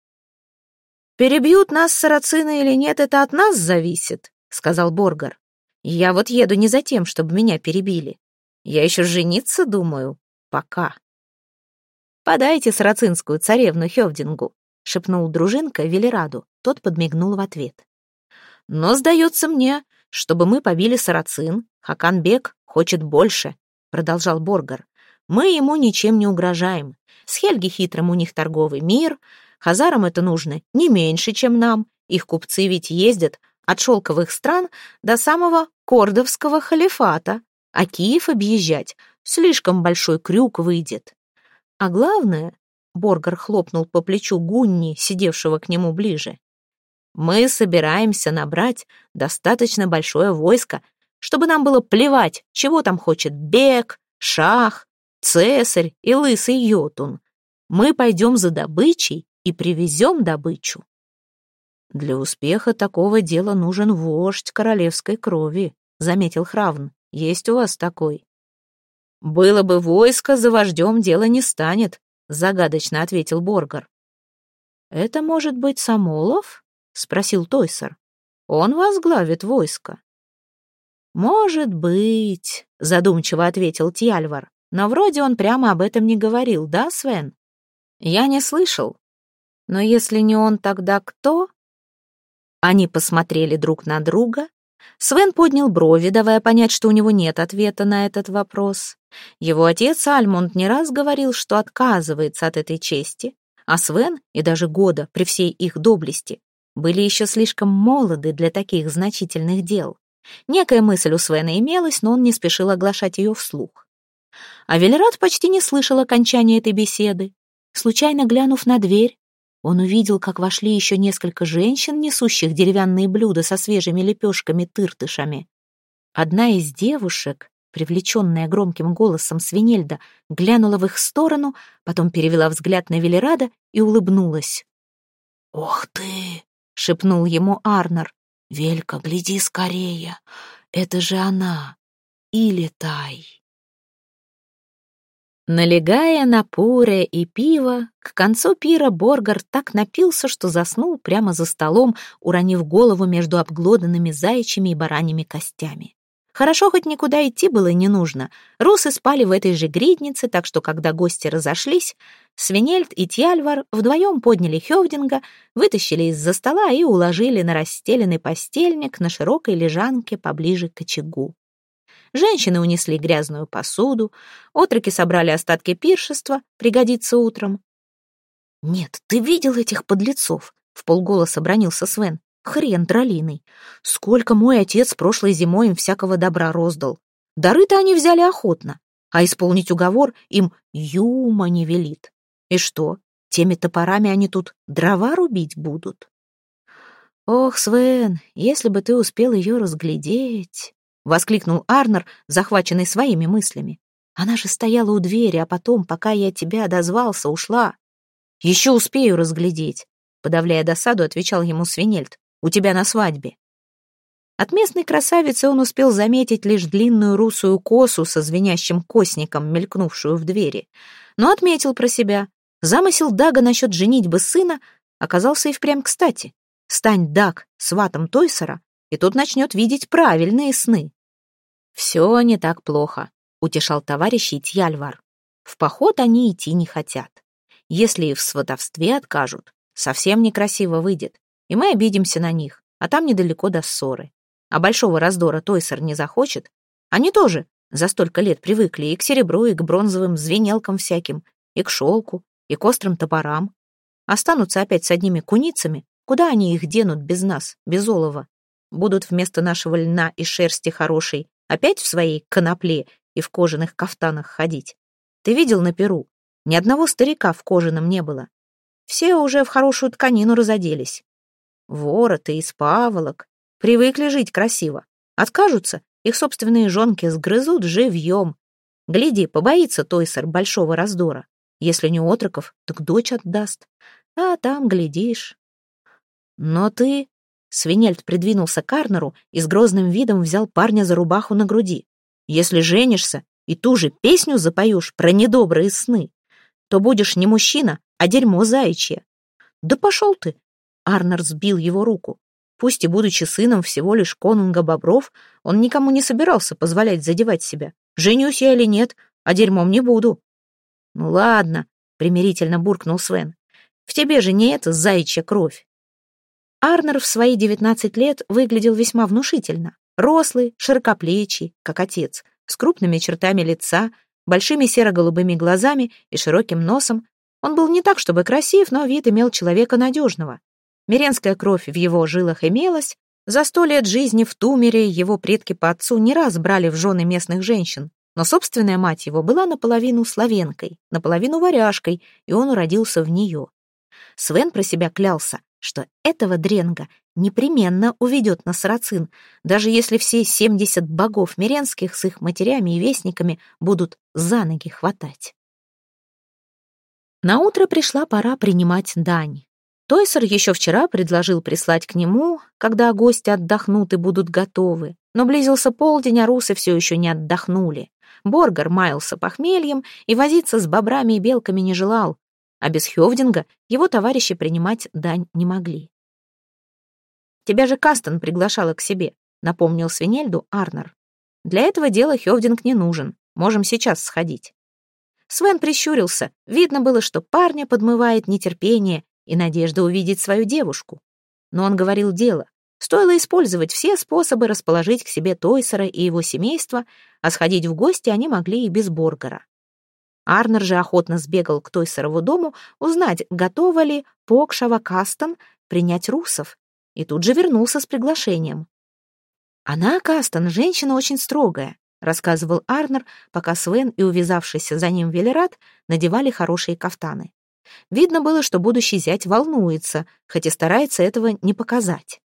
«Перебьют нас сарацины или нет, это от нас зависит», — сказал Боргар. Я вот еду не за тем, чтобы меня перебили. Я еще жениться думаю. Пока. «Подайте сарацинскую царевну Хевдингу», — шепнул дружинка Велераду. Тот подмигнул в ответ. «Но, сдается мне, чтобы мы побили сарацин, Хаканбек хочет больше», — продолжал Боргар. «Мы ему ничем не угрожаем. С Хельги хитрым у них торговый мир, хазарам это нужно не меньше, чем нам. Их купцы ведь ездят от шелковых стран до самого Кордовского халифата, а Киев объезжать слишком большой крюк выйдет. А главное, Боргар хлопнул по плечу Гунни, сидевшего к нему ближе, мы собираемся набрать достаточно большое войско, чтобы нам было плевать, чего там хочет Бек, Шах, Цесарь и Лысый Йотун. Мы пойдем за добычей и привезем добычу. «Для успеха такого дела нужен вождь королевской крови», — заметил Хравн. «Есть у вас такой?» «Было бы войско, за вождем дело не станет», — загадочно ответил Боргар. «Это может быть Самолов?» — спросил Тойсер. «Он возглавит войско». «Может быть», — задумчиво ответил Тьяльвар. «Но вроде он прямо об этом не говорил, да, Свен?» «Я не слышал. Но если не он, тогда кто?» Они посмотрели друг на друга. Свен поднял брови, давая понять, что у него нет ответа на этот вопрос. Его отец Альмунд не раз говорил, что отказывается от этой чести, а Свен и даже Года, при всей их доблести, были еще слишком молоды для таких значительных дел. Некая мысль у Свена имелась, но он не спешил оглашать ее вслух. А Велерат почти не слышал окончания этой беседы. Случайно глянув на дверь, он увидел, как вошли еще несколько женщин, несущих деревянные блюда со свежими лепешками-тыртышами. Одна из девушек, привлеченная громким голосом свинельда, глянула в их сторону, потом перевела взгляд на Велерада и улыбнулась. «Ох ты!» — шепнул ему Арнер. «Велька, гляди скорее! Это же она! Или Тай!» Налегая на пуре и пиво, к концу пира Боргар так напился, что заснул прямо за столом, уронив голову между обглоданными заячьими и бараньими костями. Хорошо, хоть никуда идти было не нужно. Русы спали в этой же гриднице, так что, когда гости разошлись, Свинельд и Тьяльвар вдвоем подняли Хевдинга, вытащили из-за стола и уложили на расстеленный постельник на широкой лежанке поближе к очагу. Женщины унесли грязную посуду, отроки собрали остатки пиршества, пригодится утром. «Нет, ты видел этих подлецов?» — в полголоса бронился Свен. «Хрен дролиный! Сколько мой отец прошлой зимой им всякого добра роздал! Дары-то они взяли охотно, а исполнить уговор им Юма не велит. И что, теми топорами они тут дрова рубить будут?» «Ох, Свен, если бы ты успел ее разглядеть!» — воскликнул Арнер, захваченный своими мыслями. «Она же стояла у двери, а потом, пока я тебя дозвался, ушла. Еще успею разглядеть», — подавляя досаду, отвечал ему Свинельд. «У тебя на свадьбе». От местной красавицы он успел заметить лишь длинную русую косу со звенящим косником, мелькнувшую в двери. Но отметил про себя. Замысел Дага насчет женитьбы сына оказался и впрямь кстати. Стань Даг сватом Тойсера, и тот начнет видеть правильные сны. «Все не так плохо», — утешал товарищ Тьяльвар. «В поход они идти не хотят. Если и в сватовстве откажут, совсем некрасиво выйдет, и мы обидимся на них, а там недалеко до ссоры а большого раздора Тойсер не захочет, они тоже за столько лет привыкли и к серебру, и к бронзовым звенелкам всяким, и к шелку, и к острым топорам. Останутся опять с одними куницами, куда они их денут без нас, без олова? Будут вместо нашего льна и шерсти хорошей опять в своей конопле и в кожаных кафтанах ходить. Ты видел на Перу? Ни одного старика в кожаном не было. Все уже в хорошую тканину разоделись. Вороты из паволок, Привыкли жить красиво. Откажутся, их собственные жонки сгрызут живьем. Гляди, побоится Тойсер большого раздора. Если не отроков, так дочь отдаст. А там, глядишь. Но ты... Свинельд придвинулся к Арнеру и с грозным видом взял парня за рубаху на груди. Если женишься и ту же песню запоешь про недобрые сны, то будешь не мужчина, а дерьмо заячье. Да пошел ты! Арнер сбил его руку. Пусть и будучи сыном всего лишь конунга бобров, он никому не собирался позволять задевать себя. Женюсь я или нет, а дерьмом не буду. Ну ладно, примирительно буркнул Свен. В тебе же не эта заячья кровь. Арнер в свои девятнадцать лет выглядел весьма внушительно. Рослый, широкоплечий, как отец, с крупными чертами лица, большими серо-голубыми глазами и широким носом. Он был не так, чтобы красив, но вид имел человека надежного. Миренская кровь в его жилах имелась. За сто лет жизни в Тумере его предки по отцу не раз брали в жены местных женщин, но собственная мать его была наполовину славенкой, наполовину варяжкой, и он уродился в нее. Свен про себя клялся, что этого дренга непременно уведет на сарацин, даже если все семьдесят богов миренских с их матерями и вестниками будут за ноги хватать. Наутро пришла пора принимать дань. Тойсер еще вчера предложил прислать к нему, когда гости отдохнут и будут готовы. Но близился полдень, а русы все еще не отдохнули. Боргар маялся похмельем и возиться с бобрами и белками не желал, а без Хевдинга его товарищи принимать дань не могли. «Тебя же Кастон приглашала к себе», — напомнил Свинельду Арнер. «Для этого дела Хевдинг не нужен. Можем сейчас сходить». Свен прищурился. Видно было, что парня подмывает нетерпение, и надежда увидеть свою девушку. Но он говорил дело. Стоило использовать все способы расположить к себе Тойсера и его семейство, а сходить в гости они могли и без Боргара. Арнер же охотно сбегал к Тойсерову дому узнать, готова ли Покшава Кастон принять русов, и тут же вернулся с приглашением. «Она, Кастон, женщина очень строгая», — рассказывал Арнер, пока Свен и увязавшийся за ним Велерат надевали хорошие кафтаны. Видно было, что будущий зять волнуется, хоть и старается этого не показать.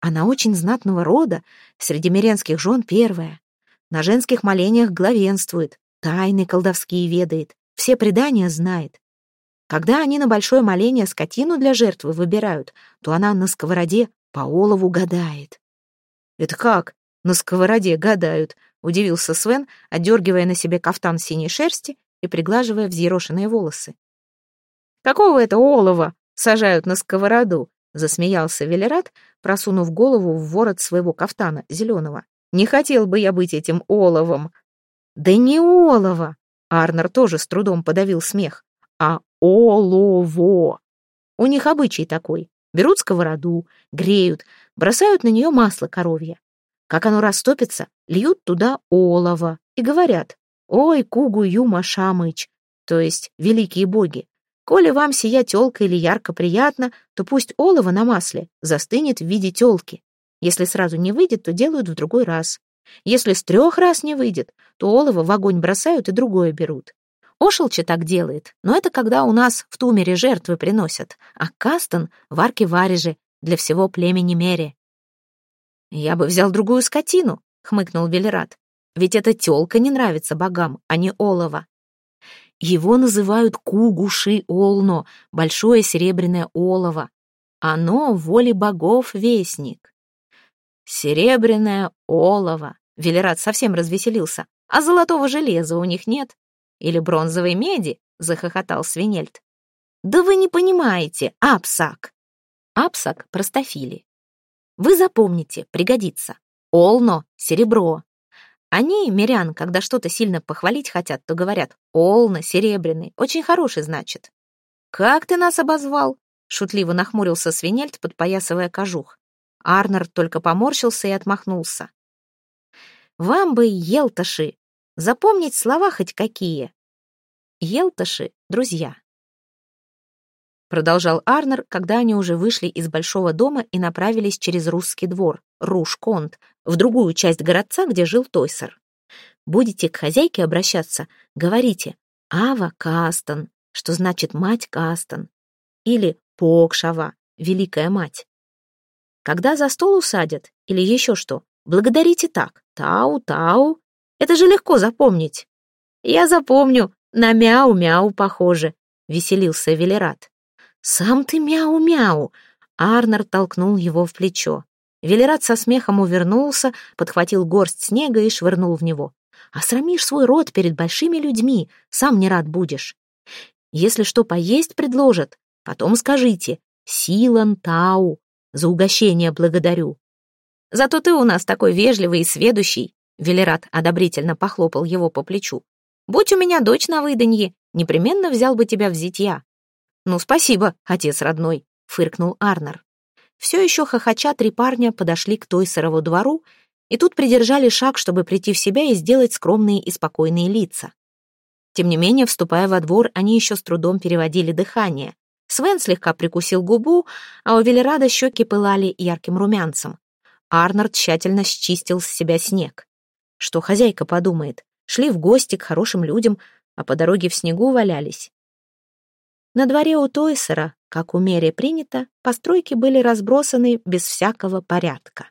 Она очень знатного рода, среди миренских жен первая. На женских молениях главенствует, тайны колдовские ведает, все предания знает. Когда они на большое моление скотину для жертвы выбирают, то она на сковороде по олову гадает. «Это как? На сковороде гадают?» — удивился Свен, одергивая на себе кафтан синей шерсти и приглаживая взъерошенные волосы. Какого это олова сажают на сковороду? Засмеялся Велерат, просунув голову в ворот своего кафтана зеленого. Не хотел бы я быть этим оловом. Да не олово! Арнер тоже с трудом подавил смех. А олово! У них обычай такой. Берут сковороду, греют, бросают на нее масло коровье. Как оно растопится, льют туда олово и говорят «Ой, Кугу Юма Шамыч», то есть «Великие боги, Коли вам сия тёлка или ярко приятно, то пусть олово на масле застынет в виде тёлки. Если сразу не выйдет, то делают в другой раз. Если с трех раз не выйдет, то олово в огонь бросают и другое берут. Ошелча так делает, но это когда у нас в Тумере жертвы приносят, а Кастон — варки варежи, для всего племени Мере. «Я бы взял другую скотину», — хмыкнул Велерат. «Ведь эта тёлка не нравится богам, а не олово. Его называют Кугуши Олно, большое серебряное олово. Оно воли богов вестник. Серебряное олово. Велерат совсем развеселился. А золотого железа у них нет? Или бронзовой меди? Захохотал Свинельд. Да вы не понимаете, Апсак. Апсак — простофили. Вы запомните, пригодится. Олно — серебро. Они, мирян, когда что-то сильно похвалить хотят, то говорят «Олно, серебряный, очень хороший, значит». «Как ты нас обозвал?» — шутливо нахмурился свинельт, подпоясывая кожух. Арнер только поморщился и отмахнулся. «Вам бы, елташи, запомнить слова хоть какие». Елташи — друзья продолжал Арнер, когда они уже вышли из большого дома и направились через русский двор, Руш-Конт, в другую часть городца, где жил Тойсер. Будете к хозяйке обращаться, говорите «Ава Кастон», что значит «мать Кастон», или «Покшава», «великая мать». Когда за стол усадят или еще что, благодарите так «Тау-тау». Это же легко запомнить. Я запомню, на мяу-мяу похоже, веселился Велерат. «Сам ты мяу-мяу!» Арнер толкнул его в плечо. Велерат со смехом увернулся, подхватил горсть снега и швырнул в него. «Осрамишь свой рот перед большими людьми, сам не рад будешь. Если что поесть предложат, потом скажите «Силан Тау», за угощение благодарю. Зато ты у нас такой вежливый и сведущий, Велерат одобрительно похлопал его по плечу. Будь у меня дочь на выданье, непременно взял бы тебя в зятья. «Ну, спасибо, отец родной», — фыркнул Арнер. Все еще хохоча три парня подошли к той сырову двору и тут придержали шаг, чтобы прийти в себя и сделать скромные и спокойные лица. Тем не менее, вступая во двор, они еще с трудом переводили дыхание. Свен слегка прикусил губу, а у Велерада щеки пылали ярким румянцем. Арнольд тщательно счистил с себя снег. Что хозяйка подумает? Шли в гости к хорошим людям, а по дороге в снегу валялись. На дворе у Тойсера, как у Мере принято, постройки были разбросаны без всякого порядка.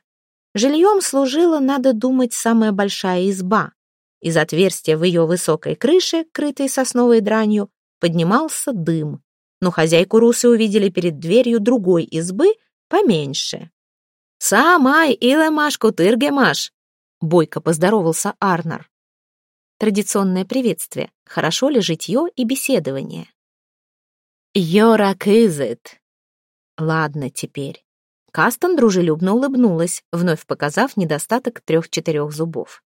Жильем служила, надо думать, самая большая изба. Из отверстия в ее высокой крыше, крытой сосновой дранью, поднимался дым. Но хозяйку русы увидели перед дверью другой избы, поменьше. «Самай, илемаш, кутыргемаш!» — бойко поздоровался Арнар. Традиционное приветствие, хорошо ли житье и беседование. «Йора кызет!» «Ладно теперь». Кастон дружелюбно улыбнулась, вновь показав недостаток трех-четырех зубов.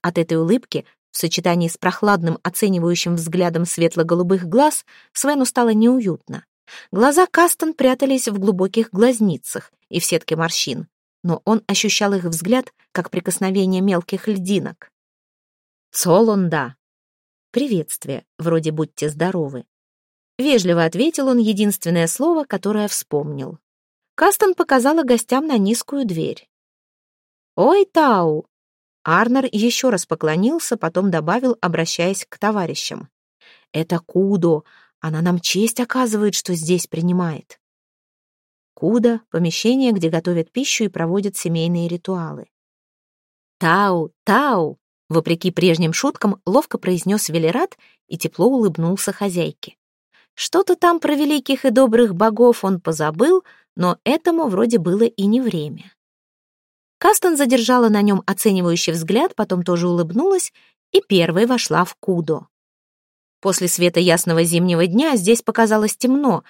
От этой улыбки, в сочетании с прохладным оценивающим взглядом светло-голубых глаз, Свену стало неуютно. Глаза Кастон прятались в глубоких глазницах и в сетке морщин, но он ощущал их взгляд, как прикосновение мелких льдинок. «Цолонда!» «Приветствие, вроде будьте здоровы», Вежливо ответил он единственное слово, которое вспомнил. Кастон показала гостям на низкую дверь. «Ой, Тау!» Арнер еще раз поклонился, потом добавил, обращаясь к товарищам. «Это Кудо. Она нам честь оказывает, что здесь принимает». Куда — помещение, где готовят пищу и проводят семейные ритуалы. «Тау, Тау!» — вопреки прежним шуткам ловко произнес Велерат и тепло улыбнулся хозяйке. Что-то там про великих и добрых богов он позабыл, но этому вроде было и не время. Кастон задержала на нем оценивающий взгляд, потом тоже улыбнулась и первой вошла в Кудо. После света ясного зимнего дня здесь показалось темно.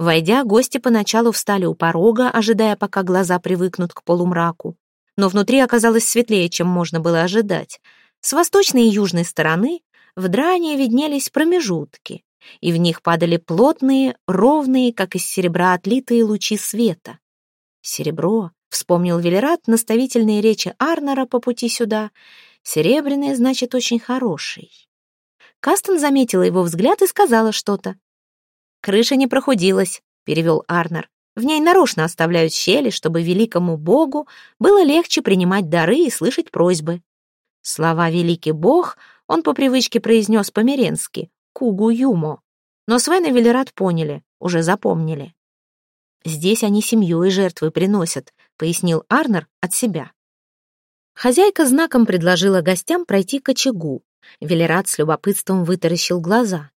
Войдя, гости поначалу встали у порога, ожидая, пока глаза привыкнут к полумраку. Но внутри оказалось светлее, чем можно было ожидать. С восточной и южной стороны в дране виднелись промежутки и в них падали плотные, ровные, как из серебра отлитые лучи света. «Серебро», — вспомнил Велерат наставительные речи Арнера по пути сюда, «серебряный, значит, очень хороший». Кастон заметила его взгляд и сказала что-то. «Крыша не прохудилась», — перевел Арнер. «В ней нарочно оставляют щели, чтобы великому богу было легче принимать дары и слышать просьбы». Слова «великий бог» он по привычке произнес по-меренски, Кугу Юмо. Но Свен и Велерат поняли, уже запомнили. Здесь они семьей жертвы приносят, пояснил Арнер от себя. Хозяйка знаком предложила гостям пройти к очагу. Велерат с любопытством вытаращил глаза.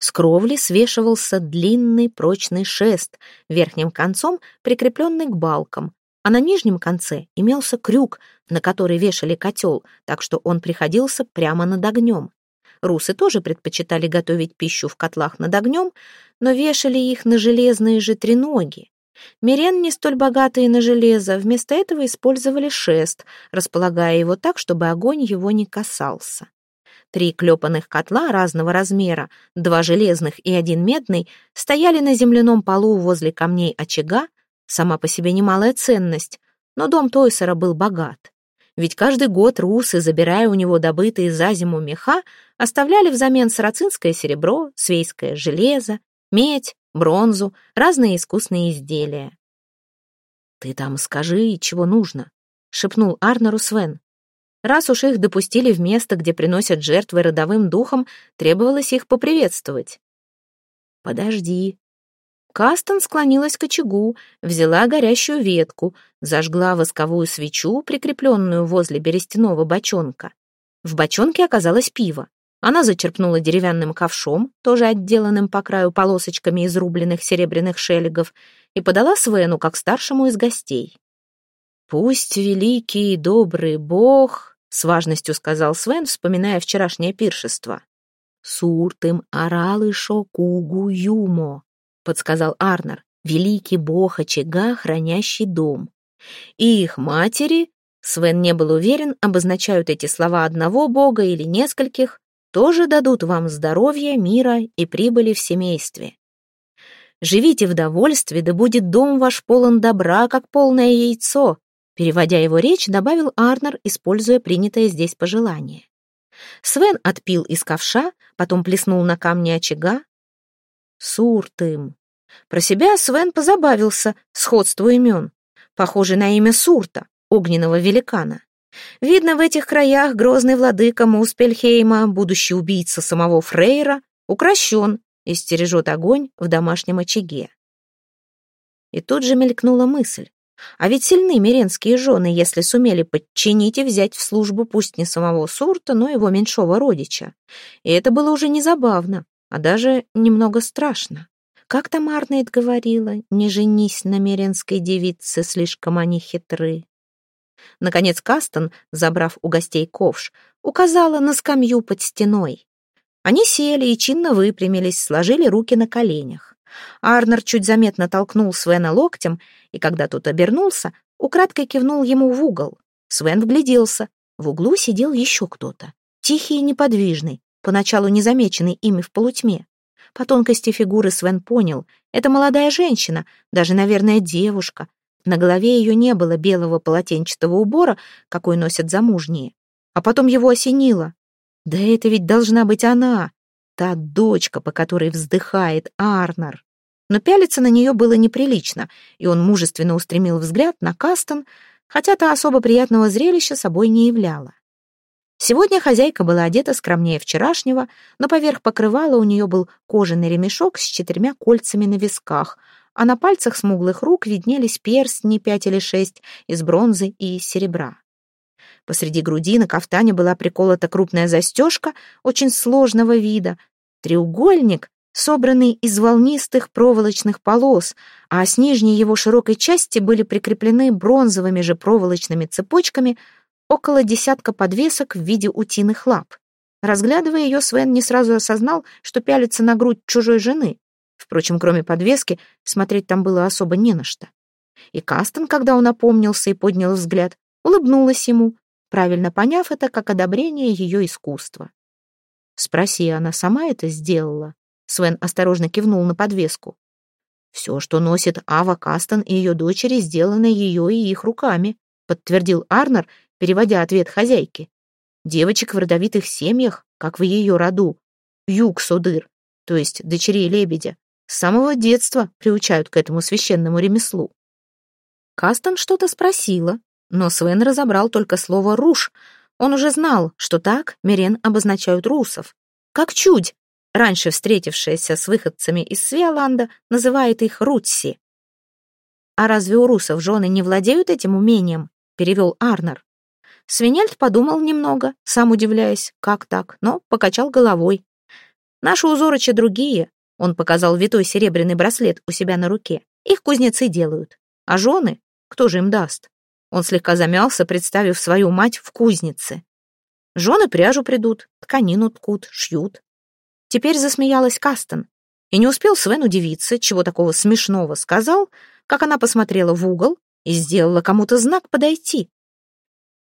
С кровли свешивался длинный прочный шест, верхним концом прикрепленный к балкам, а на нижнем конце имелся крюк, на который вешали котел, так что он приходился прямо над огнем. Русы тоже предпочитали готовить пищу в котлах над огнем, но вешали их на железные же треноги. Мирен, не столь богатые на железо, вместо этого использовали шест, располагая его так, чтобы огонь его не касался. Три клепанных котла разного размера, два железных и один медный, стояли на земляном полу возле камней очага, сама по себе немалая ценность, но дом Тойсера был богат. Ведь каждый год русы, забирая у него добытые за зиму меха, оставляли взамен сарацинское серебро, свейское железо, медь, бронзу, разные искусные изделия. «Ты там скажи, чего нужно», — шепнул Арнеру Свен. Раз уж их допустили в место, где приносят жертвы родовым духом, требовалось их поприветствовать. «Подожди». Кастон склонилась к очагу, взяла горящую ветку, зажгла восковую свечу, прикрепленную возле берестяного бочонка. В бочонке оказалось пиво. Она зачерпнула деревянным ковшом, тоже отделанным по краю полосочками из рубленных серебряных шелегов, и подала Свену как старшему из гостей. «Пусть великий и добрый бог с важностью сказал Свен, вспоминая вчерашнее пиршество. «Суртым орал шокугу юмо», — подсказал Арнер, великий бог очага, хранящий дом. И их матери, Свен не был уверен, обозначают эти слова одного бога или нескольких, тоже дадут вам здоровья, мира и прибыли в семействе. Живите в довольстве, да будет дом ваш полон добра, как полное яйцо, Переводя его речь, добавил Арнер, используя принятое здесь пожелание. Свен отпил из ковша, потом плеснул на камни очага. Суртым. Про себя Свен позабавился сходству имен, похожий на имя Сурта, огненного великана. Видно, в этих краях грозный владыка Муспельхейма, будущий убийца самого Фрейра, укращен и стережет огонь в домашнем очаге. И тут же мелькнула мысль. А ведь сильны миренские жены, если сумели подчинить и взять в службу пусть не самого Сурта, но его меньшого родича. И это было уже не забавно, а даже немного страшно. Как там Арнейд говорила, не женись на миренской девице, слишком они хитры. Наконец Кастон, забрав у гостей ковш, указала на скамью под стеной. Они сели и чинно выпрямились, сложили руки на коленях. Арнер чуть заметно толкнул Свена локтем, и когда тот обернулся, украдкой кивнул ему в угол. Свен вгляделся. В углу сидел еще кто-то. Тихий и неподвижный, поначалу незамеченный ими в полутьме. По тонкости фигуры Свен понял, это молодая женщина, даже, наверное, девушка. На голове ее не было белого полотенчатого убора, какой носят замужние. А потом его осенило. Да это ведь должна быть она, та дочка, по которой вздыхает Арнер. Но пялиться на нее было неприлично, и он мужественно устремил взгляд на Кастон, хотя та особо приятного зрелища собой не являла. Сегодня хозяйка была одета скромнее вчерашнего, но поверх покрывала у нее был кожаный ремешок с четырьмя кольцами на висках, а на пальцах смуглых рук виднелись перстни пять или шесть из бронзы и серебра. Посреди груди на кафтане была приколота крупная застежка очень сложного вида, треугольник, собранный из волнистых проволочных полос, а с нижней его широкой части были прикреплены бронзовыми же проволочными цепочками около десятка подвесок в виде утиных лап. Разглядывая ее, Свен не сразу осознал, что пялится на грудь чужой жены. Впрочем, кроме подвески, смотреть там было особо не на что. И Кастон, когда он опомнился и поднял взгляд, улыбнулась ему, правильно поняв это как одобрение ее искусства. Спроси, она сама это сделала? Свен осторожно кивнул на подвеску. Все, что носит Ава Кастон и ее дочери, сделано ее и их руками, подтвердил Арнер, переводя ответ хозяйки. Девочек в родовитых семьях, как в ее роду, юг Содыр, то есть дочерей лебедя, с самого детства приучают к этому священному ремеслу. Кастон что-то спросила, но Свен разобрал только слово «руш», он уже знал, что так Мирен обозначают русов. Как чудь, раньше встретившаяся с выходцами из Свиоланда, называет их Рутси. «А разве у русов жены не владеют этим умением?» — перевел Арнер. Свинельд подумал немного, сам удивляясь, как так, но покачал головой. «Наши узорычи другие», — он показал витой серебряный браслет у себя на руке. «Их кузнецы делают. А жены? Кто же им даст?» Он слегка замялся, представив свою мать в кузнице. «Жены пряжу придут, тканину ткут, шьют». Теперь засмеялась Кастон. И не успел Свен удивиться, чего такого смешного сказал, как она посмотрела в угол и сделала кому-то знак подойти.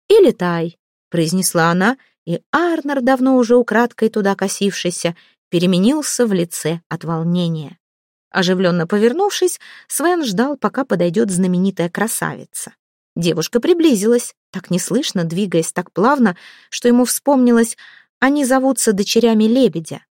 «И летай», — произнесла она, и Арнер, давно уже украдкой туда косившийся, переменился в лице от волнения. Оживленно повернувшись, Свен ждал, пока подойдет знаменитая красавица. Девушка приблизилась, так неслышно, двигаясь так плавно, что ему вспомнилось, они зовутся дочерями лебедя.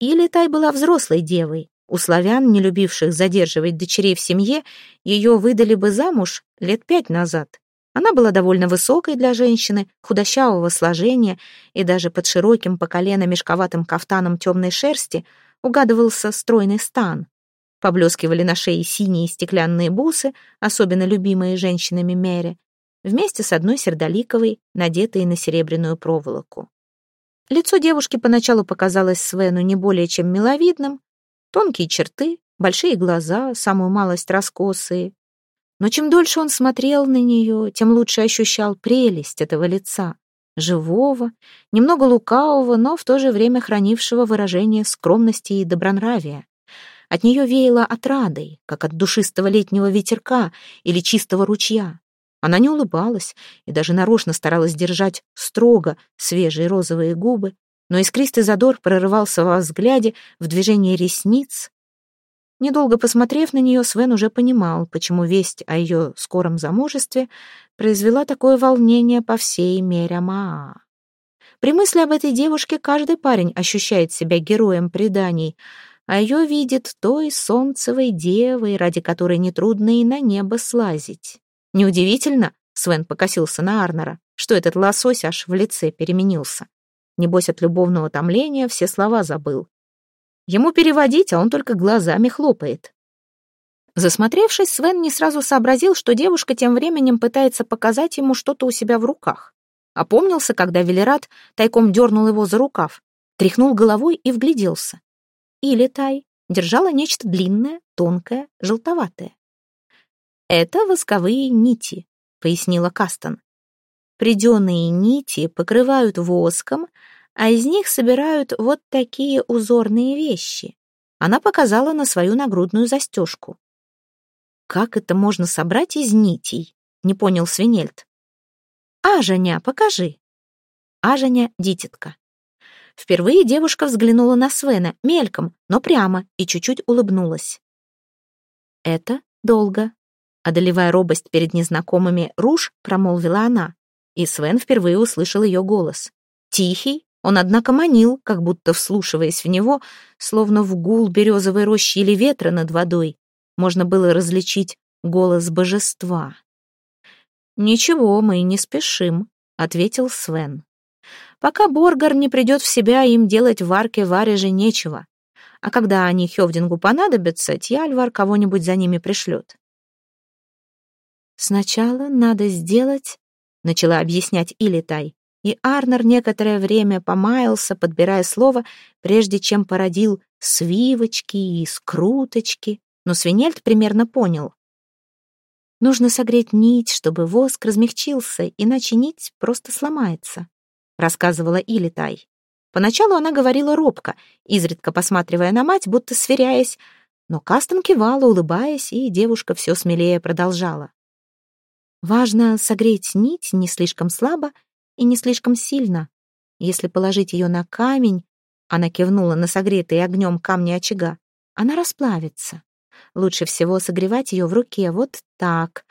И Летай была взрослой девой, у славян, не любивших задерживать дочерей в семье, ее выдали бы замуж лет пять назад. Она была довольно высокой для женщины, худощавого сложения, и даже под широким по колено мешковатым кафтаном темной шерсти угадывался стройный стан. Поблескивали на шее синие стеклянные бусы, особенно любимые женщинами Мере, вместе с одной сердоликовой, надетой на серебряную проволоку. Лицо девушки поначалу показалось Свену не более чем миловидным, Тонкие черты, большие глаза, самую малость раскосые. Но чем дольше он смотрел на нее, тем лучше ощущал прелесть этого лица. Живого, немного лукавого, но в то же время хранившего выражение скромности и добронравия. От нее веяло отрадой, как от душистого летнего ветерка или чистого ручья. Она не улыбалась и даже нарочно старалась держать строго свежие розовые губы, но искристый задор прорывался во взгляде, в движении ресниц. Недолго посмотрев на нее, Свен уже понимал, почему весть о ее скором замужестве произвела такое волнение по всей Мерямаа. При мысли об этой девушке каждый парень ощущает себя героем преданий, а ее видит той солнцевой девой, ради которой нетрудно и на небо слазить. Неудивительно, Свен покосился на Арнера, что этот лосось аж в лице переменился. Небось, от любовного томления все слова забыл. Ему переводить, а он только глазами хлопает. Засмотревшись, Свен не сразу сообразил, что девушка тем временем пытается показать ему что-то у себя в руках. Опомнился, когда Велерат тайком дернул его за рукав, тряхнул головой и вгляделся. Или Тай держала нечто длинное, тонкое, желтоватое. «Это восковые нити», — пояснила Кастон. Приденные нити покрывают воском, а из них собирают вот такие узорные вещи. Она показала на свою нагрудную застежку. «Как это можно собрать из нитей?» — не понял Свинельд. «Ажаня, покажи». Ажаня — дитятка. Впервые девушка взглянула на Свена, мельком, но прямо, и чуть-чуть улыбнулась. «Это долго», — одолевая робость перед незнакомыми, руж промолвила она и Свен впервые услышал ее голос. Тихий, он, однако, манил, как будто вслушиваясь в него, словно в гул березовой рощи или ветра над водой, можно было различить голос божества. «Ничего, мы не спешим», — ответил Свен. «Пока Боргар не придет в себя, им делать в арке вареже нечего. А когда они Хевдингу понадобятся, Тьяльвар кого-нибудь за ними пришлет». «Сначала надо сделать начала объяснять Илитай, и Арнер некоторое время помаялся, подбирая слово, прежде чем породил свивочки и скруточки, но Свинельд примерно понял. Нужно согреть нить, чтобы воск размягчился, иначе нить просто сломается, рассказывала Илитай. Поначалу она говорила робко, изредка посматривая на мать, будто сверяясь, но Кастон кивала, улыбаясь, и девушка все смелее продолжала. Важно согреть нить не слишком слабо и не слишком сильно. Если положить ее на камень, она кивнула на согретый огнем камни очага, она расплавится. Лучше всего согревать ее в руке, вот так.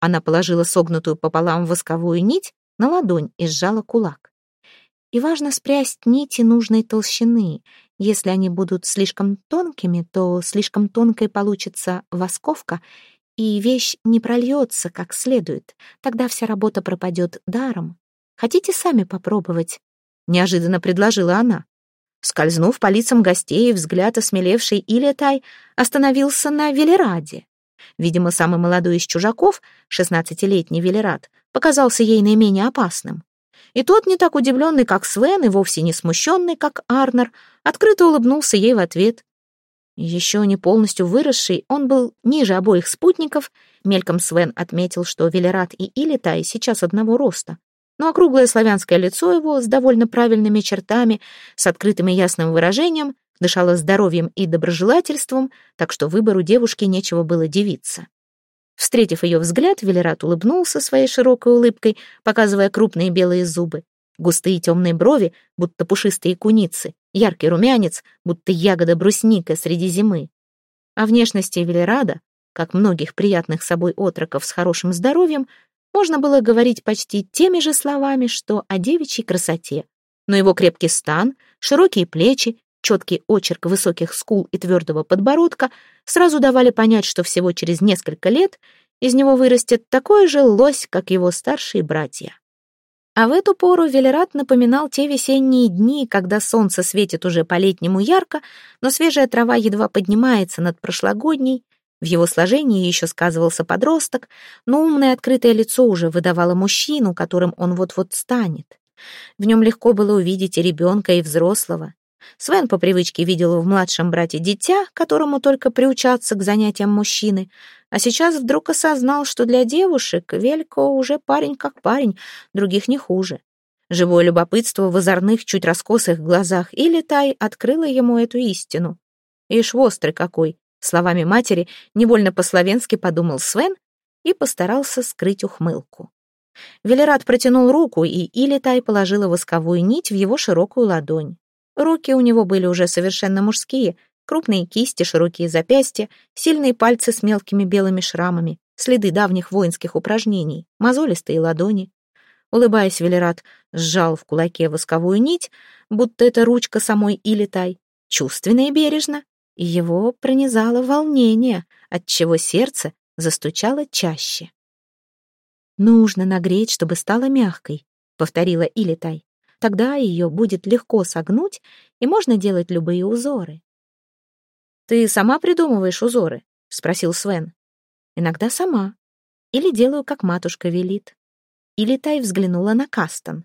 Она положила согнутую пополам восковую нить на ладонь и сжала кулак. И важно спрясть нити нужной толщины. Если они будут слишком тонкими, то слишком тонкой получится восковка, и вещь не прольется как следует, тогда вся работа пропадет даром. Хотите сами попробовать?» — неожиданно предложила она. Скользнув по лицам гостей, взгляд осмелевший Илетай остановился на Велераде. Видимо, самый молодой из чужаков, шестнадцатилетний Велерат, показался ей наименее опасным. И тот, не так удивленный, как Свен, и вовсе не смущенный, как Арнер, открыто улыбнулся ей в ответ. Еще не полностью выросший, он был ниже обоих спутников. Мельком Свен отметил, что Велерат и Илитай сейчас одного роста. Но округлое славянское лицо его с довольно правильными чертами, с открытым и ясным выражением, дышало здоровьем и доброжелательством, так что выбору девушки нечего было дивиться. Встретив ее взгляд, Велерат улыбнулся своей широкой улыбкой, показывая крупные белые зубы. Густые темные брови, будто пушистые куницы, яркий румянец, будто ягода брусника среди зимы. О внешности Велерада, как многих приятных собой отроков с хорошим здоровьем, можно было говорить почти теми же словами, что о девичьей красоте. Но его крепкий стан, широкие плечи, четкий очерк высоких скул и твердого подбородка сразу давали понять, что всего через несколько лет из него вырастет такой же лось, как его старшие братья. А в эту пору Велерат напоминал те весенние дни, когда солнце светит уже по-летнему ярко, но свежая трава едва поднимается над прошлогодней. В его сложении еще сказывался подросток, но умное открытое лицо уже выдавало мужчину, которым он вот-вот станет. В нем легко было увидеть и ребенка, и взрослого. Свен по привычке видел в младшем брате дитя, которому только приучаться к занятиям мужчины, а сейчас вдруг осознал, что для девушек Велько уже парень как парень, других не хуже. Живое любопытство в озорных, чуть раскосых глазах и летай открыло ему эту истину. Ишь, острый какой! Словами матери невольно по-словенски подумал Свен и постарался скрыть ухмылку. Велерат протянул руку, и Илитай положила восковую нить в его широкую ладонь. Руки у него были уже совершенно мужские, крупные кисти, широкие запястья, сильные пальцы с мелкими белыми шрамами, следы давних воинских упражнений, мозолистые ладони. Улыбаясь, Велерат сжал в кулаке восковую нить, будто это ручка самой Илитай, чувственно и бережно, его пронизало волнение, отчего сердце застучало чаще. «Нужно нагреть, чтобы стала мягкой», — повторила Илитай. Тогда ее будет легко согнуть, и можно делать любые узоры. «Ты сама придумываешь узоры?» — спросил Свен. «Иногда сама. Или делаю, как матушка велит». Или Тай взглянула на Кастон.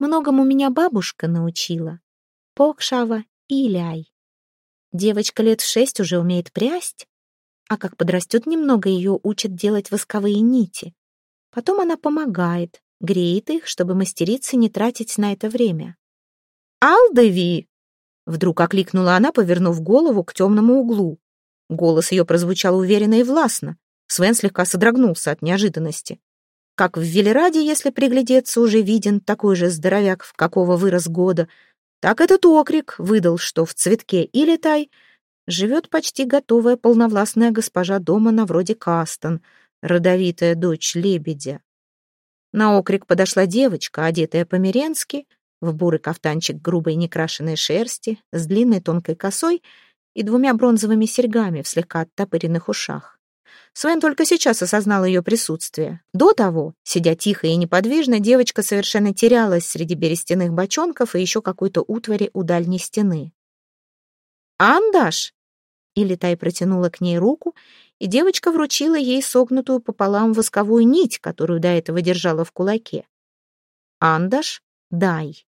«Многому меня бабушка научила. Покшава и ляй. Девочка лет шесть уже умеет прясть, а как подрастет немного, ее учат делать восковые нити. Потом она помогает, греет их, чтобы мастерицы не тратить на это время. «Алдеви!» — вдруг окликнула она, повернув голову к темному углу. Голос ее прозвучал уверенно и властно. Свен слегка содрогнулся от неожиданности. Как в Велераде, если приглядеться, уже виден такой же здоровяк, в какого вырос года, так этот окрик выдал, что в цветке и летай живет почти готовая полновластная госпожа дома на вроде Кастон, родовитая дочь лебедя. На окрик подошла девочка, одетая по-миренски, в бурый кафтанчик грубой некрашенной шерсти, с длинной тонкой косой и двумя бронзовыми серьгами в слегка оттопыренных ушах. Свен только сейчас осознал ее присутствие. До того, сидя тихо и неподвижно, девочка совершенно терялась среди берестяных бочонков и еще какой-то утвари у дальней стены. «Андаш!» Или Тай протянула к ней руку, и девочка вручила ей согнутую пополам восковую нить, которую до этого держала в кулаке. «Андаш, дай».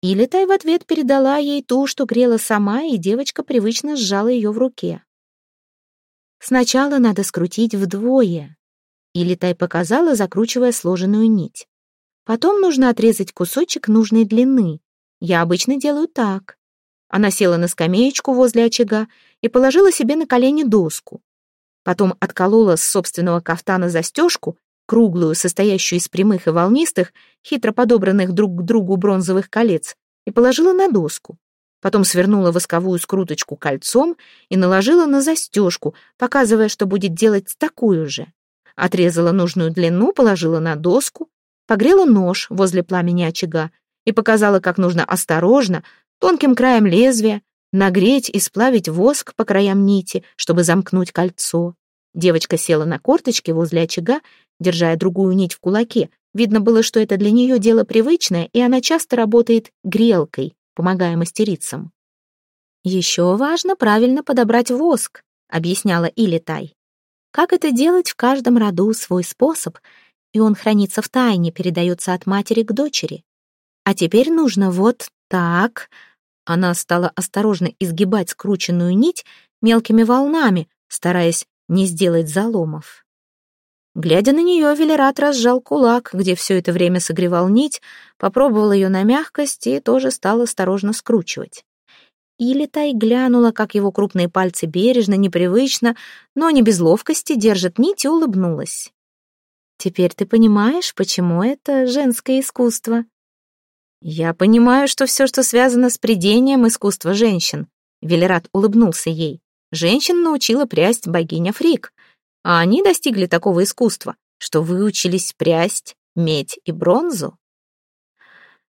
Илитай в ответ передала ей ту, что грела сама, и девочка привычно сжала ее в руке. «Сначала надо скрутить вдвое», — Илитай показала, закручивая сложенную нить. «Потом нужно отрезать кусочек нужной длины. Я обычно делаю так. Она села на скамеечку возле очага и положила себе на колени доску. Потом отколола с собственного кафтана застежку, круглую, состоящую из прямых и волнистых, хитро подобранных друг к другу бронзовых колец, и положила на доску. Потом свернула восковую скруточку кольцом и наложила на застежку, показывая, что будет делать такую же. Отрезала нужную длину, положила на доску, погрела нож возле пламени очага и показала, как нужно осторожно, тонким краем лезвия, нагреть и сплавить воск по краям нити, чтобы замкнуть кольцо. Девочка села на корточки возле очага, держа другую нить в кулаке. Видно было, что это для нее дело привычное, и она часто работает грелкой, помогая мастерицам. Еще важно правильно подобрать воск, — объясняла Илитай. «Как это делать в каждом роду свой способ, и он хранится в тайне, передается от матери к дочери. А теперь нужно вот так...» Она стала осторожно изгибать скрученную нить мелкими волнами, стараясь не сделать заломов. Глядя на нее, Велерат разжал кулак, где все это время согревал нить, попробовал ее на мягкость и тоже стал осторожно скручивать. Илитай глянула, как его крупные пальцы бережно, непривычно, но не без ловкости держат нить и улыбнулась. «Теперь ты понимаешь, почему это женское искусство?» «Я понимаю, что все, что связано с придением искусства женщин», — Велерат улыбнулся ей. «Женщин научила прясть богиня Фрик а они достигли такого искусства, что выучились прясть медь и бронзу.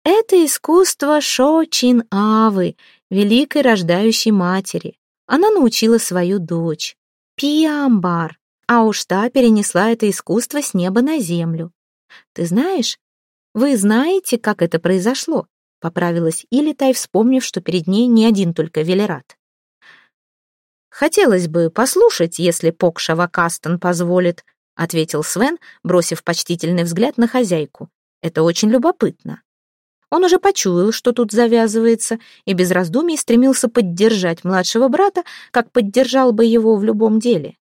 Это искусство Шо-Чин-Авы, великой рождающей матери. Она научила свою дочь, Пиамбар, а уж та перенесла это искусство с неба на землю. Ты знаешь, вы знаете, как это произошло? Поправилась Илитай, вспомнив, что перед ней не один только Велерат. «Хотелось бы послушать, если Покшава Кастон позволит», ответил Свен, бросив почтительный взгляд на хозяйку. «Это очень любопытно». Он уже почуял, что тут завязывается, и без раздумий стремился поддержать младшего брата, как поддержал бы его в любом деле.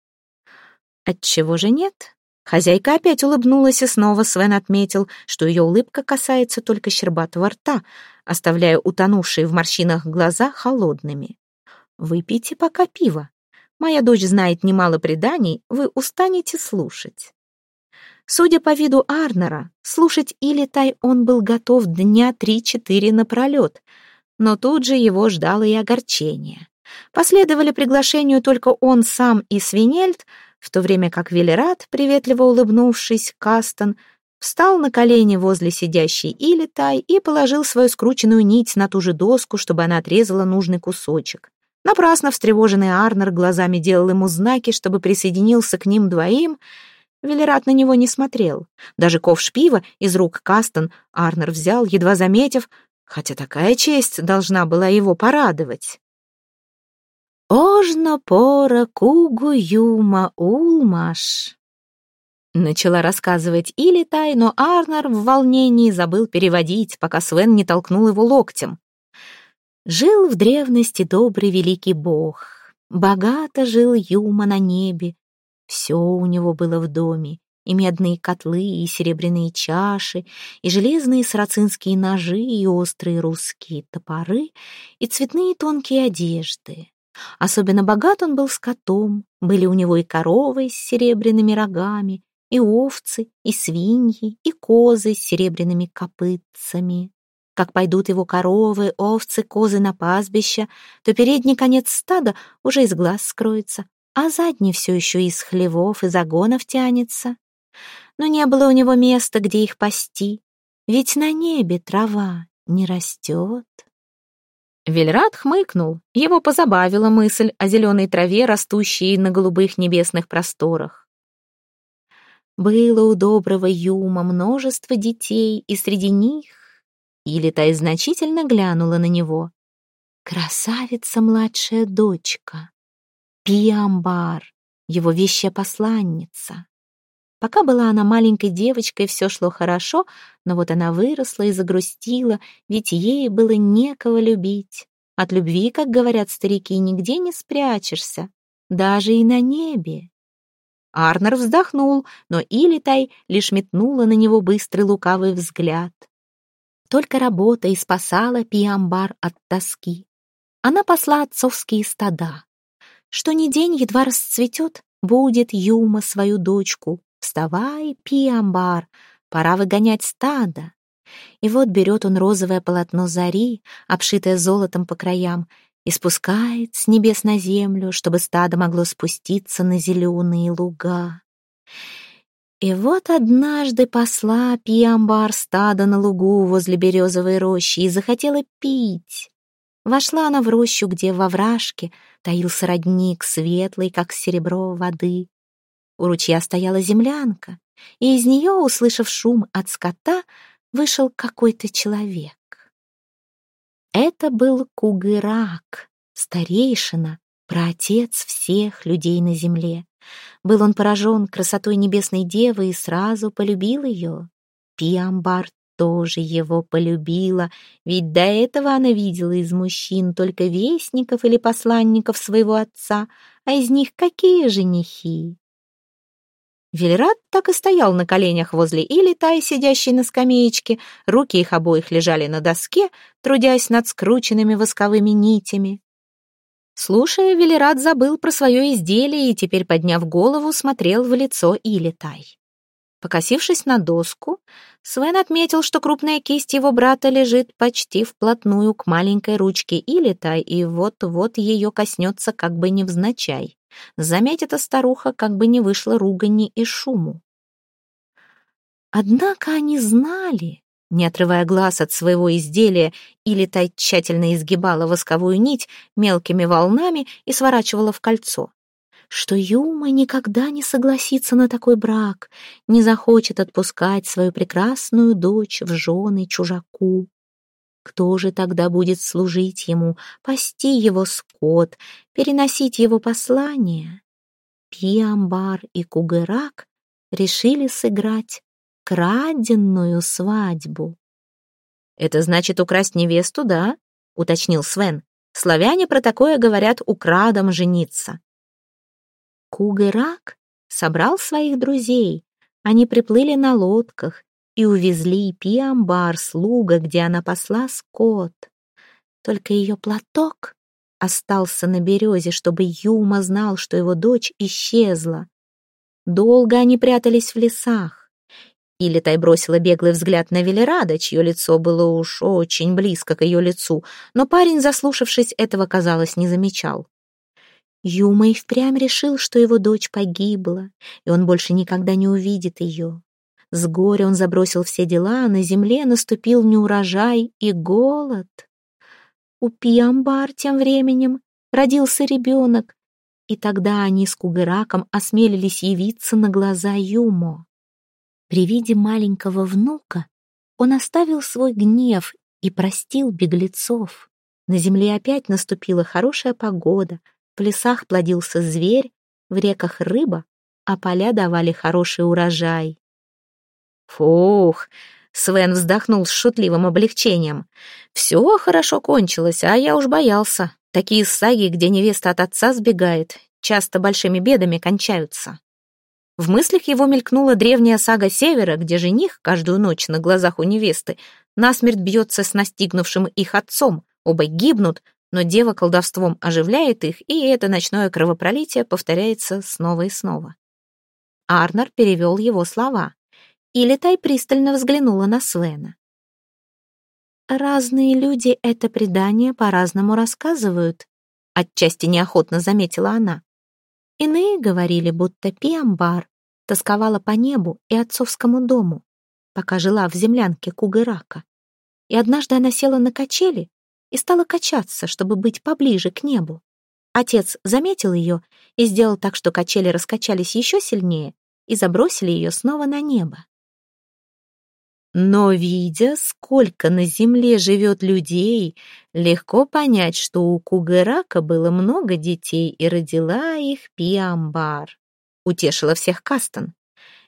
Отчего же нет? Хозяйка опять улыбнулась, и снова Свен отметил, что ее улыбка касается только щербатого рта, оставляя утонувшие в морщинах глаза холодными. Выпейте пока пиво. Моя дочь знает немало преданий, вы устанете слушать. Судя по виду Арнера, слушать Илитай он был готов дня три-четыре напролет, но тут же его ждало и огорчение. Последовали приглашению только он сам и Свинельд, в то время как Велерат, приветливо улыбнувшись, Кастон, встал на колени возле сидящей Илитай и положил свою скрученную нить на ту же доску, чтобы она отрезала нужный кусочек. Напрасно встревоженный Арнер глазами делал ему знаки, чтобы присоединился к ним двоим. Велерат на него не смотрел. Даже ковш пива из рук Кастон Арнер взял, едва заметив, хотя такая честь должна была его порадовать. «Ожно пора кугу юма улмаш», Начала рассказывать Илитай, но Арнер в волнении забыл переводить, пока Свен не толкнул его локтем. Жил в древности добрый великий бог. Богато жил Юма на небе. Все у него было в доме. И медные котлы, и серебряные чаши, и железные сарацинские ножи, и острые русские топоры, и цветные тонкие одежды. Особенно богат он был скотом. Были у него и коровы с серебряными рогами, и овцы, и свиньи, и козы с серебряными копытцами как пойдут его коровы, овцы, козы на пастбище, то передний конец стада уже из глаз скроется, а задний все еще из хлевов и загонов тянется. Но не было у него места, где их пасти, ведь на небе трава не растет. Вельрат хмыкнул. Его позабавила мысль о зеленой траве, растущей на голубых небесных просторах. Было у доброго Юма множество детей, и среди них или та значительно глянула на него. Красавица младшая дочка. Пиамбар, его вещая посланница. Пока была она маленькой девочкой, все шло хорошо, но вот она выросла и загрустила, ведь ей было некого любить. От любви, как говорят старики, нигде не спрячешься, даже и на небе. Арнер вздохнул, но Илитай лишь метнула на него быстрый лукавый взгляд. Только работа и спасала Пиамбар от тоски. Она посла отцовские стада. Что ни день едва расцветет, будет Юма свою дочку. Вставай, Пиамбар, пора выгонять стадо. И вот берет он розовое полотно зари, обшитое золотом по краям, и спускает с небес на землю, чтобы стадо могло спуститься на зеленые луга. И вот однажды посла Пиамбар стадо на лугу возле березовой рощи и захотела пить. Вошла она в рощу, где во вражке таился родник, светлый, как серебро воды. У ручья стояла землянка, и из нее, услышав шум от скота, вышел какой-то человек. Это был Кугырак, старейшина, праотец всех людей на земле. Был он поражен красотой небесной девы и сразу полюбил ее. Пиамбар тоже его полюбила, ведь до этого она видела из мужчин только вестников или посланников своего отца, а из них какие женихи? Велерат так и стоял на коленях возле Илитай, сидящей на скамеечке, руки их обоих лежали на доске, трудясь над скрученными восковыми нитями. Слушая, Велерат забыл про свое изделие и теперь, подняв голову, смотрел в лицо Илитай. Покосившись на доску, Свен отметил, что крупная кисть его брата лежит почти вплотную к маленькой ручке Илитай, и вот-вот ее коснется как бы невзначай. Заметит старуха, как бы не вышло ругани и шуму. Однако они знали, не отрывая глаз от своего изделия, Илитай тщательно изгибала восковую нить мелкими волнами и сворачивала в кольцо что Юма никогда не согласится на такой брак, не захочет отпускать свою прекрасную дочь в жены чужаку. Кто же тогда будет служить ему, пасти его скот, переносить его послание? Пиамбар и Кугырак решили сыграть краденную свадьбу. «Это значит украсть невесту, да?» — уточнил Свен. «Славяне про такое говорят украдом жениться». Кугырак собрал своих друзей. Они приплыли на лодках и увезли Пиамбар с луга, где она пасла скот. Только ее платок остался на березе, чтобы Юма знал, что его дочь исчезла. Долго они прятались в лесах. Илитай бросила беглый взгляд на Велерада, чье лицо было уж очень близко к ее лицу, но парень, заслушавшись этого, казалось, не замечал. Юма и впрямь решил, что его дочь погибла, и он больше никогда не увидит ее. С горя он забросил все дела, а на земле наступил неурожай и голод. У Пиамбар тем временем родился ребенок, и тогда они с Кугыраком осмелились явиться на глаза Юмо. При виде маленького внука он оставил свой гнев и простил беглецов. На земле опять наступила хорошая погода — в лесах плодился зверь, в реках рыба, а поля давали хороший урожай. Фух, Свен вздохнул с шутливым облегчением. Все хорошо кончилось, а я уж боялся. Такие саги, где невеста от отца сбегает, часто большими бедами кончаются. В мыслях его мелькнула древняя сага Севера, где жених каждую ночь на глазах у невесты насмерть бьется с настигнувшим их отцом. Оба гибнут, но дева колдовством оживляет их, и это ночное кровопролитие повторяется снова и снова. Арнер перевел его слова, и Летай пристально взглянула на Свена. «Разные люди это предание по-разному рассказывают», отчасти неохотно заметила она. Иные говорили, будто Пиамбар тосковала по небу и отцовскому дому, пока жила в землянке Кугырака. И однажды она села на качели, и стала качаться, чтобы быть поближе к небу. Отец заметил ее и сделал так, что качели раскачались еще сильнее и забросили ее снова на небо. Но, видя, сколько на земле живет людей, легко понять, что у Кугырака было много детей и родила их Пиамбар. Утешила всех Кастон.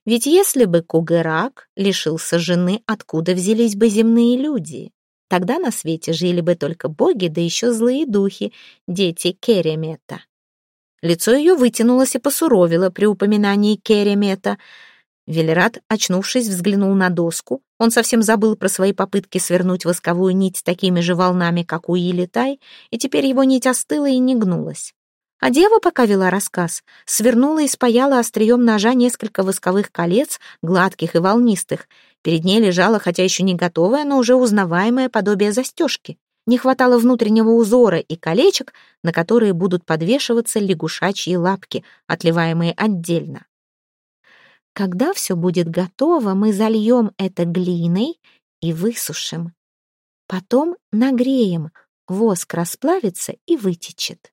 Ведь если бы Кугырак лишился жены, откуда взялись бы земные люди? Тогда на свете жили бы только боги, да еще злые духи, дети Керемета. Лицо ее вытянулось и посуровило при упоминании Керемета. Велерат, очнувшись, взглянул на доску. Он совсем забыл про свои попытки свернуть восковую нить такими же волнами, как у Илитай, и теперь его нить остыла и не гнулась. А дева, пока вела рассказ, свернула и спаяла острием ножа несколько восковых колец, гладких и волнистых. Перед ней лежало, хотя еще не готовое, но уже узнаваемое подобие застежки. Не хватало внутреннего узора и колечек, на которые будут подвешиваться лягушачьи лапки, отливаемые отдельно. Когда все будет готово, мы зальем это глиной и высушим. Потом нагреем, воск расплавится и вытечет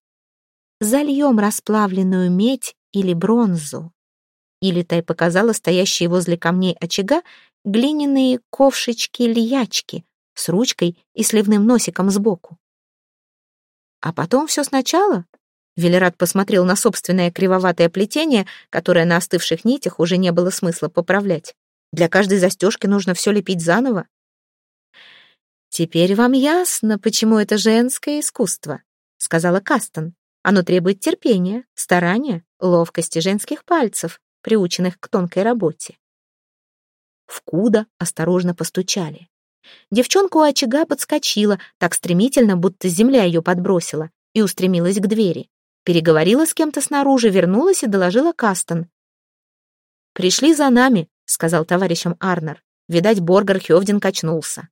зальем расплавленную медь или бронзу. Илитай показала стоящие возле камней очага глиняные ковшички-льячки с ручкой и сливным носиком сбоку. А потом все сначала. Велерат посмотрел на собственное кривоватое плетение, которое на остывших нитях уже не было смысла поправлять. Для каждой застежки нужно все лепить заново. «Теперь вам ясно, почему это женское искусство», — сказала Кастон. «Оно требует терпения, старания, ловкости женских пальцев, приученных к тонкой работе». В куда осторожно постучали. Девчонка у очага подскочила, так стремительно, будто земля ее подбросила, и устремилась к двери. Переговорила с кем-то снаружи, вернулась и доложила Кастон. «Пришли за нами», — сказал товарищам Арнер. Видать, Боргар Хёвдин качнулся.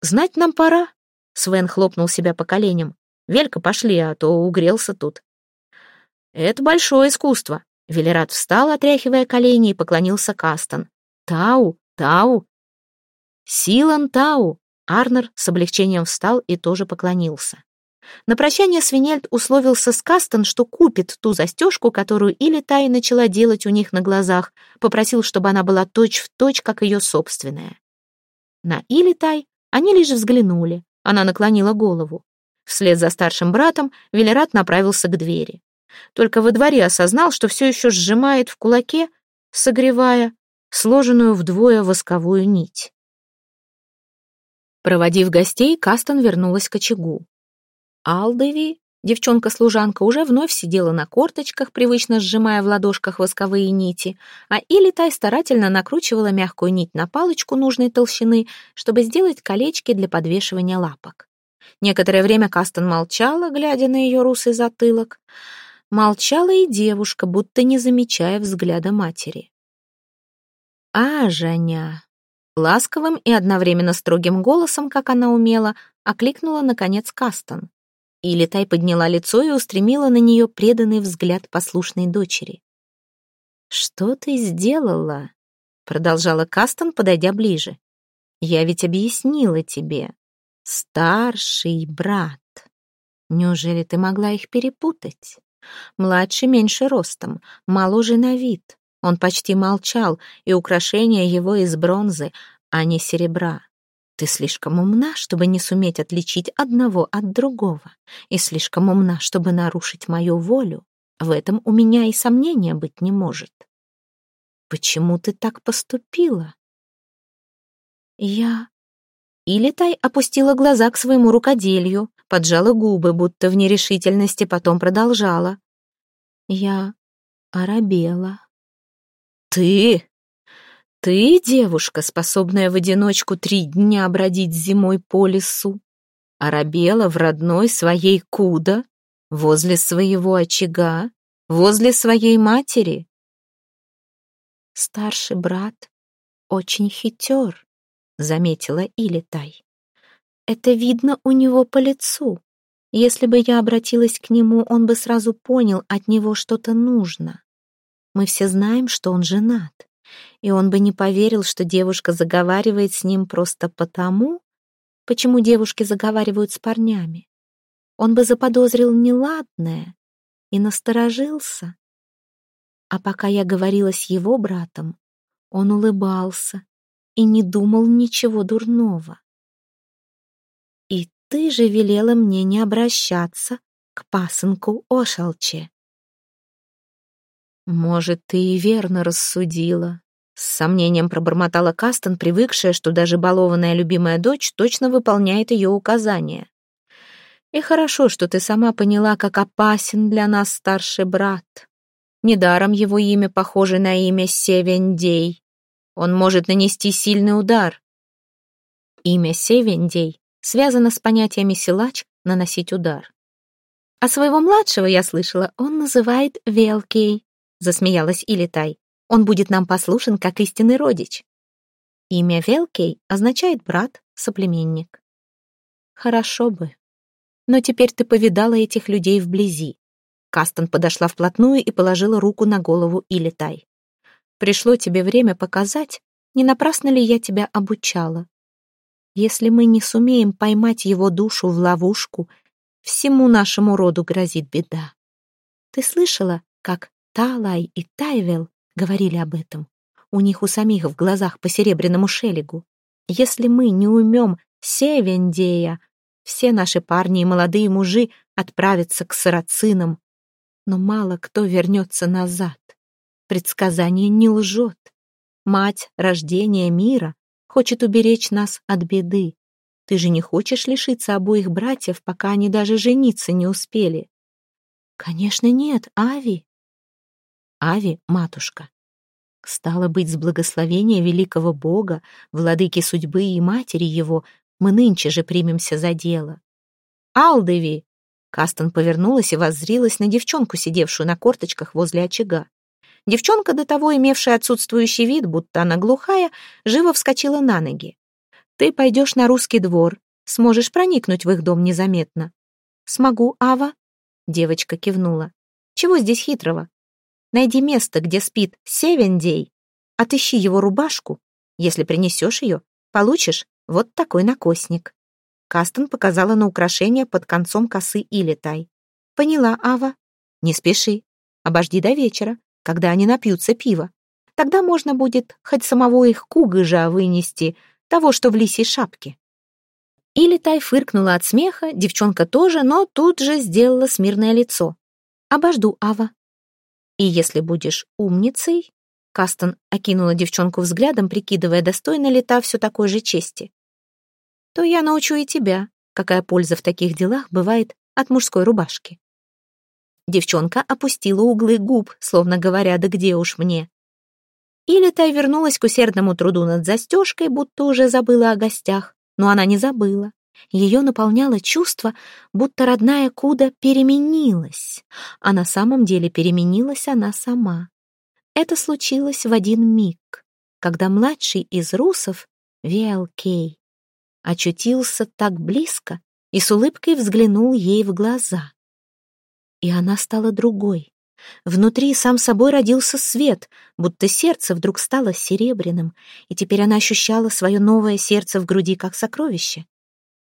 «Знать нам пора», — Свен хлопнул себя по коленям. «Велька, пошли, а то угрелся тут». «Это большое искусство», — Велерат встал, отряхивая колени, и поклонился Кастон. «Тау, Тау, «Силан Тау!» Арнер с облегчением встал и тоже поклонился. На прощание Свинельд условился с Кастон, что купит ту застежку, которую Илитай начала делать у них на глазах, попросил, чтобы она была точь-в-точь, точь, как ее собственная. На Илитай они лишь взглянули, она наклонила голову. Вслед за старшим братом Велерат направился к двери. Только во дворе осознал, что все еще сжимает в кулаке, согревая сложенную вдвое восковую нить. Проводив гостей, Кастон вернулась к очагу. Алдеви, девчонка-служанка, уже вновь сидела на корточках, привычно сжимая в ладошках восковые нити, а Илитай старательно накручивала мягкую нить на палочку нужной толщины, чтобы сделать колечки для подвешивания лапок. Некоторое время Кастон молчала, глядя на ее русый затылок. Молчала и девушка, будто не замечая взгляда матери. «А, Женя, Ласковым и одновременно строгим голосом, как она умела, окликнула, наконец, Кастон. И Летай подняла лицо и устремила на нее преданный взгляд послушной дочери. «Что ты сделала?» — продолжала Кастон, подойдя ближе. «Я ведь объяснила тебе. Старший брат. Неужели ты могла их перепутать? Младший меньше ростом, моложе на вид, он почти молчал, и украшения его из бронзы, а не серебра. Ты слишком умна, чтобы не суметь отличить одного от другого, и слишком умна, чтобы нарушить мою волю. В этом у меня и сомнения быть не может. Почему ты так поступила? Я... Илитай опустила глаза к своему рукоделию, поджала губы, будто в нерешительности, потом продолжала. Я оробела. «Ты? Ты, девушка, способная в одиночку три дня бродить зимой по лесу, оробела в родной своей Куда, возле своего очага, возле своей матери?» «Старший брат очень хитер», — заметила Илитай. «Это видно у него по лицу. Если бы я обратилась к нему, он бы сразу понял, от него что-то нужно. Мы все знаем, что он женат. И он бы не поверил, что девушка заговаривает с ним просто потому, почему девушки заговаривают с парнями. Он бы заподозрил неладное и насторожился. А пока я говорила с его братом, он улыбался и не думал ничего дурного. И ты же велела мне не обращаться к пасынку Ошалче. «Может, ты и верно рассудила», — с сомнением пробормотала Кастон, привыкшая, что даже балованная любимая дочь точно выполняет ее указания. «И хорошо, что ты сама поняла, как опасен для нас старший брат. Недаром его имя похоже на имя Севендей. Он может нанести сильный удар». Имя Севендей связано с понятиями силач «наносить удар». А своего младшего, я слышала, он называет Велкей засмеялась Илитай. Он будет нам послушен, как истинный родич. Имя Велкей означает брат, соплеменник. Хорошо бы. Но теперь ты повидала этих людей вблизи. Кастон подошла вплотную и положила руку на голову Илитай. Пришло тебе время показать, не напрасно ли я тебя обучала. Если мы не сумеем поймать его душу в ловушку, всему нашему роду грозит беда. Ты слышала, как Талай и Тайвел говорили об этом. У них у самих в глазах по серебряному шелегу. Если мы не умем Севендея, все наши парни и молодые мужи отправятся к сарацинам Но мало кто вернется назад. Предсказание не лжет. Мать рождения мира хочет уберечь нас от беды. Ты же не хочешь лишиться обоих братьев, пока они даже жениться не успели? Конечно, нет, Ави. Ави — матушка. Стало быть, с благословения великого Бога, владыки судьбы и матери его, мы нынче же примемся за дело. «Алдеви!» Кастон повернулась и воззрилась на девчонку, сидевшую на корточках возле очага. Девчонка, до того имевшая отсутствующий вид, будто она глухая, живо вскочила на ноги. «Ты пойдешь на русский двор, сможешь проникнуть в их дом незаметно». «Смогу, Ава?» Девочка кивнула. «Чего здесь хитрого? Найди место, где спит Севендей. Отыщи его рубашку. Если принесешь ее, получишь вот такой накосник». Кастон показала на украшение под концом косы Илитай. «Поняла, Ава. Не спеши. Обожди до вечера когда они напьются пива. Тогда можно будет хоть самого их кугыжа вынести, того, что в лисьей шапке. Или Тай фыркнула от смеха, девчонка тоже, но тут же сделала смирное лицо. «Обожду, Ава». «И если будешь умницей...» Кастон окинула девчонку взглядом, прикидывая, достойна ли та все такой же чести. «То я научу и тебя, какая польза в таких делах бывает от мужской рубашки». Девчонка опустила углы губ, словно говоря, да где уж мне. Или Тай вернулась к усердному труду над застежкой, будто уже забыла о гостях. Но она не забыла. Ее наполняло чувство, будто родная Куда переменилась. А на самом деле переменилась она сама. Это случилось в один миг, когда младший из русов, Виалкей, очутился так близко и с улыбкой взглянул ей в глаза и она стала другой. Внутри сам собой родился свет, будто сердце вдруг стало серебряным, и теперь она ощущала свое новое сердце в груди как сокровище.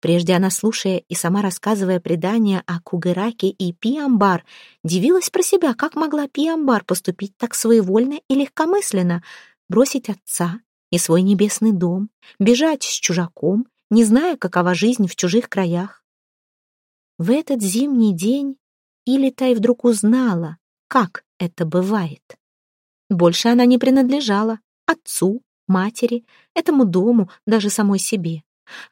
Прежде она, слушая и сама рассказывая предания о Кугераке и Пиамбар, дивилась про себя, как могла Пиамбар поступить так своевольно и легкомысленно, бросить отца и свой небесный дом, бежать с чужаком, не зная, какова жизнь в чужих краях. В этот зимний день или Тай вдруг узнала, как это бывает. Больше она не принадлежала отцу, матери, этому дому, даже самой себе.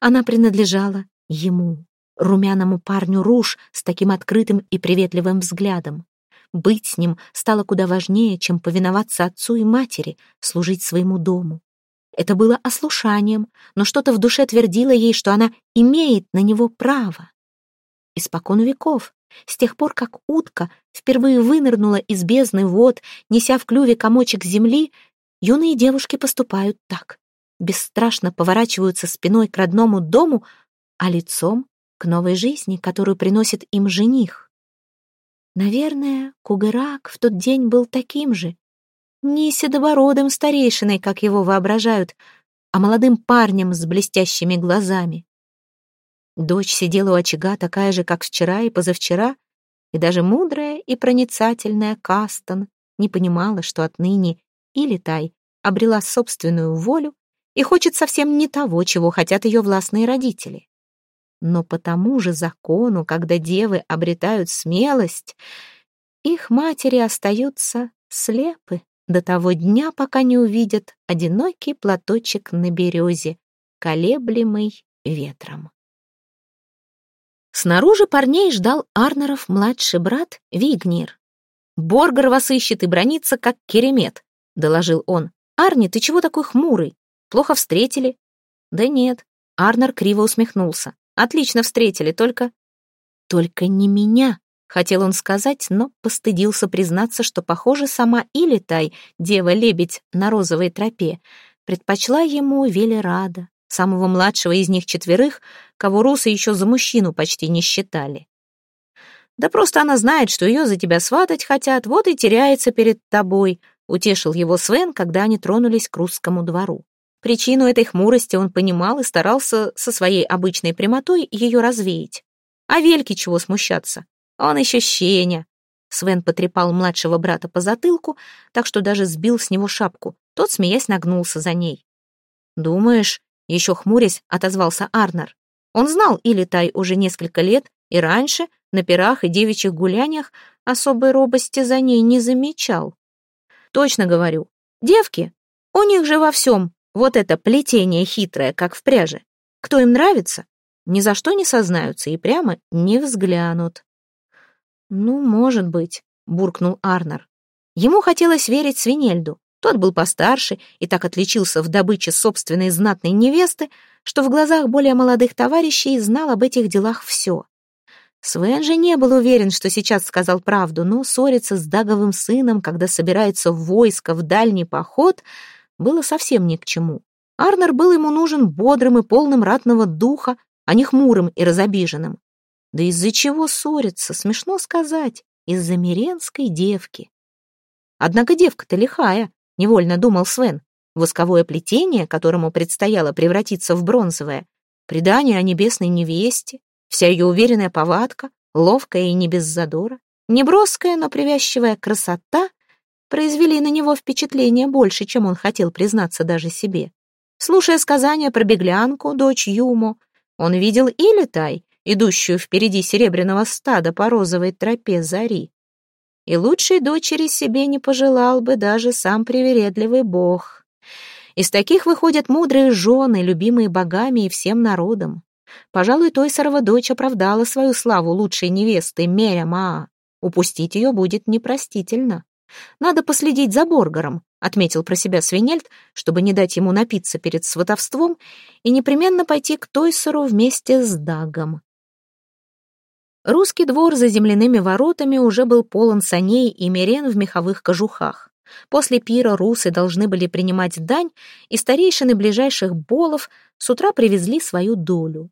Она принадлежала ему, румяному парню Руж с таким открытым и приветливым взглядом. Быть с ним стало куда важнее, чем повиноваться отцу и матери, служить своему дому. Это было ослушанием, но что-то в душе твердило ей, что она имеет на него право. Испокон веков с тех пор, как утка впервые вынырнула из бездны вод, неся в клюве комочек земли, юные девушки поступают так. Бесстрашно поворачиваются спиной к родному дому, а лицом к новой жизни, которую приносит им жених. Наверное, Кугырак в тот день был таким же. Не седобородым старейшиной, как его воображают, а молодым парнем с блестящими глазами. Дочь сидела у очага такая же, как вчера и позавчера, и даже мудрая и проницательная Кастон не понимала, что отныне Илитай обрела собственную волю и хочет совсем не того, чего хотят ее властные родители. Но по тому же закону, когда девы обретают смелость, их матери остаются слепы до того дня, пока не увидят одинокий платочек на березе, колеблемый ветром. Снаружи парней ждал Арнеров младший брат Вигнир. «Боргар вас ищет и бронится, как керемет», — доложил он. «Арни, ты чего такой хмурый? Плохо встретили?» «Да нет». Арнер криво усмехнулся. «Отлично встретили, только...» «Только не меня», — хотел он сказать, но постыдился признаться, что, похоже, сама Илитай, дева-лебедь на розовой тропе, предпочла ему Велерада, самого младшего из них четверых, кого русы еще за мужчину почти не считали. «Да просто она знает, что ее за тебя сватать хотят, вот и теряется перед тобой», утешил его Свен, когда они тронулись к русскому двору. Причину этой хмурости он понимал и старался со своей обычной прямотой ее развеять. А Вельке чего смущаться? Он еще щеня. Свен потрепал младшего брата по затылку, так что даже сбил с него шапку. Тот, смеясь, нагнулся за ней. «Думаешь, еще хмурясь, отозвался Арнер. Он знал Илитай уже несколько лет И раньше на пирах и девичьих гуляниях особой робости за ней не замечал. Точно говорю, девки, у них же во всем вот это плетение хитрое, как в пряже. Кто им нравится, ни за что не сознаются и прямо не взглянут. «Ну, может быть», — буркнул Арнер. Ему хотелось верить Свинельду. Тот был постарше и так отличился в добыче собственной знатной невесты, что в глазах более молодых товарищей знал об этих делах все. Свен же не был уверен, что сейчас сказал правду, но ссориться с Даговым сыном, когда собирается в войско в дальний поход, было совсем ни к чему. Арнер был ему нужен бодрым и полным ратного духа, а не хмурым и разобиженным. Да из-за чего ссориться, смешно сказать, из-за миренской девки. Однако девка-то лихая, невольно думал Свен. Восковое плетение, которому предстояло превратиться в бронзовое, предание о небесной невесте, вся ее уверенная повадка, ловкая и не без задора, неброская, но привязчивая красота произвели на него впечатление больше, чем он хотел признаться даже себе. Слушая сказания про беглянку, дочь Юмо, он видел и летай, идущую впереди серебряного стада по розовой тропе зари. И лучшей дочери себе не пожелал бы даже сам привередливый бог. Из таких выходят мудрые жены, любимые богами и всем народом. Пожалуй, Тойсорова дочь оправдала свою славу лучшей невесты Меря Маа. Упустить ее будет непростительно. Надо последить за Боргаром, отметил про себя Свинельд, чтобы не дать ему напиться перед сватовством и непременно пойти к Тойсору вместе с Дагом. Русский двор за земляными воротами уже был полон саней и мерен в меховых кожухах. После пира русы должны были принимать дань, и старейшины ближайших болов с утра привезли свою долю.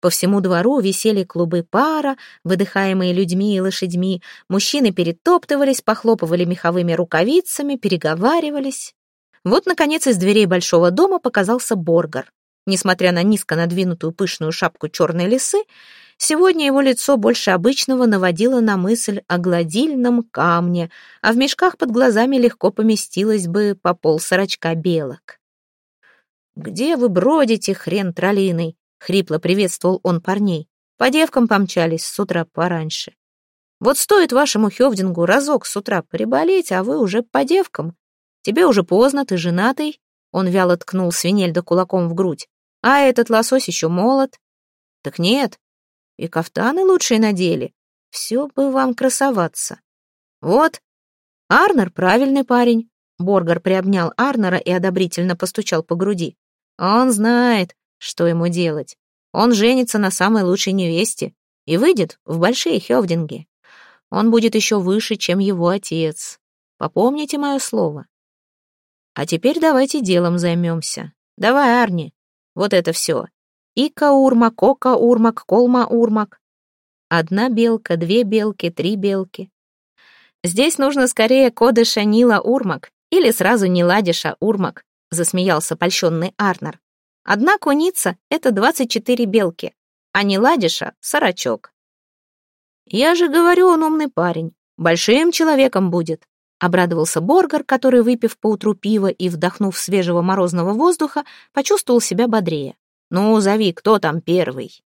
По всему двору висели клубы пара, выдыхаемые людьми и лошадьми. Мужчины перетоптывались, похлопывали меховыми рукавицами, переговаривались. Вот, наконец, из дверей большого дома показался Боргар. Несмотря на низко надвинутую пышную шапку черной лисы, Сегодня его лицо больше обычного наводило на мысль о гладильном камне, а в мешках под глазами легко поместилось бы по полсорочка белок. «Где вы бродите, хрен троллиный?» — хрипло приветствовал он парней. «По девкам помчались с утра пораньше. Вот стоит вашему Хевдингу разок с утра приболеть, а вы уже по девкам. Тебе уже поздно, ты женатый». Он вяло ткнул свинельда кулаком в грудь. «А этот лосось еще молод». «Так нет, и кафтаны лучшие надели. Все бы вам красоваться. Вот, Арнер правильный парень. Боргар приобнял Арнера и одобрительно постучал по груди. Он знает, что ему делать. Он женится на самой лучшей невесте и выйдет в большие хевдинги. Он будет еще выше, чем его отец. Попомните мое слово. А теперь давайте делом займемся. Давай, Арни, вот это все. Ика-урмак, ока-урмак, колма-урмак. Одна белка, две белки, три белки. Здесь нужно скорее кодыша Нила Урмак или сразу Ниладиша Урмак, засмеялся польщенный Арнер. Одна куница — это двадцать четыре белки, а Ниладиша — сорочок. Я же говорю, он умный парень, большим человеком будет. Обрадовался Боргар, который, выпив поутру пива и вдохнув свежего морозного воздуха, почувствовал себя бодрее. «Ну, зови, кто там первый?»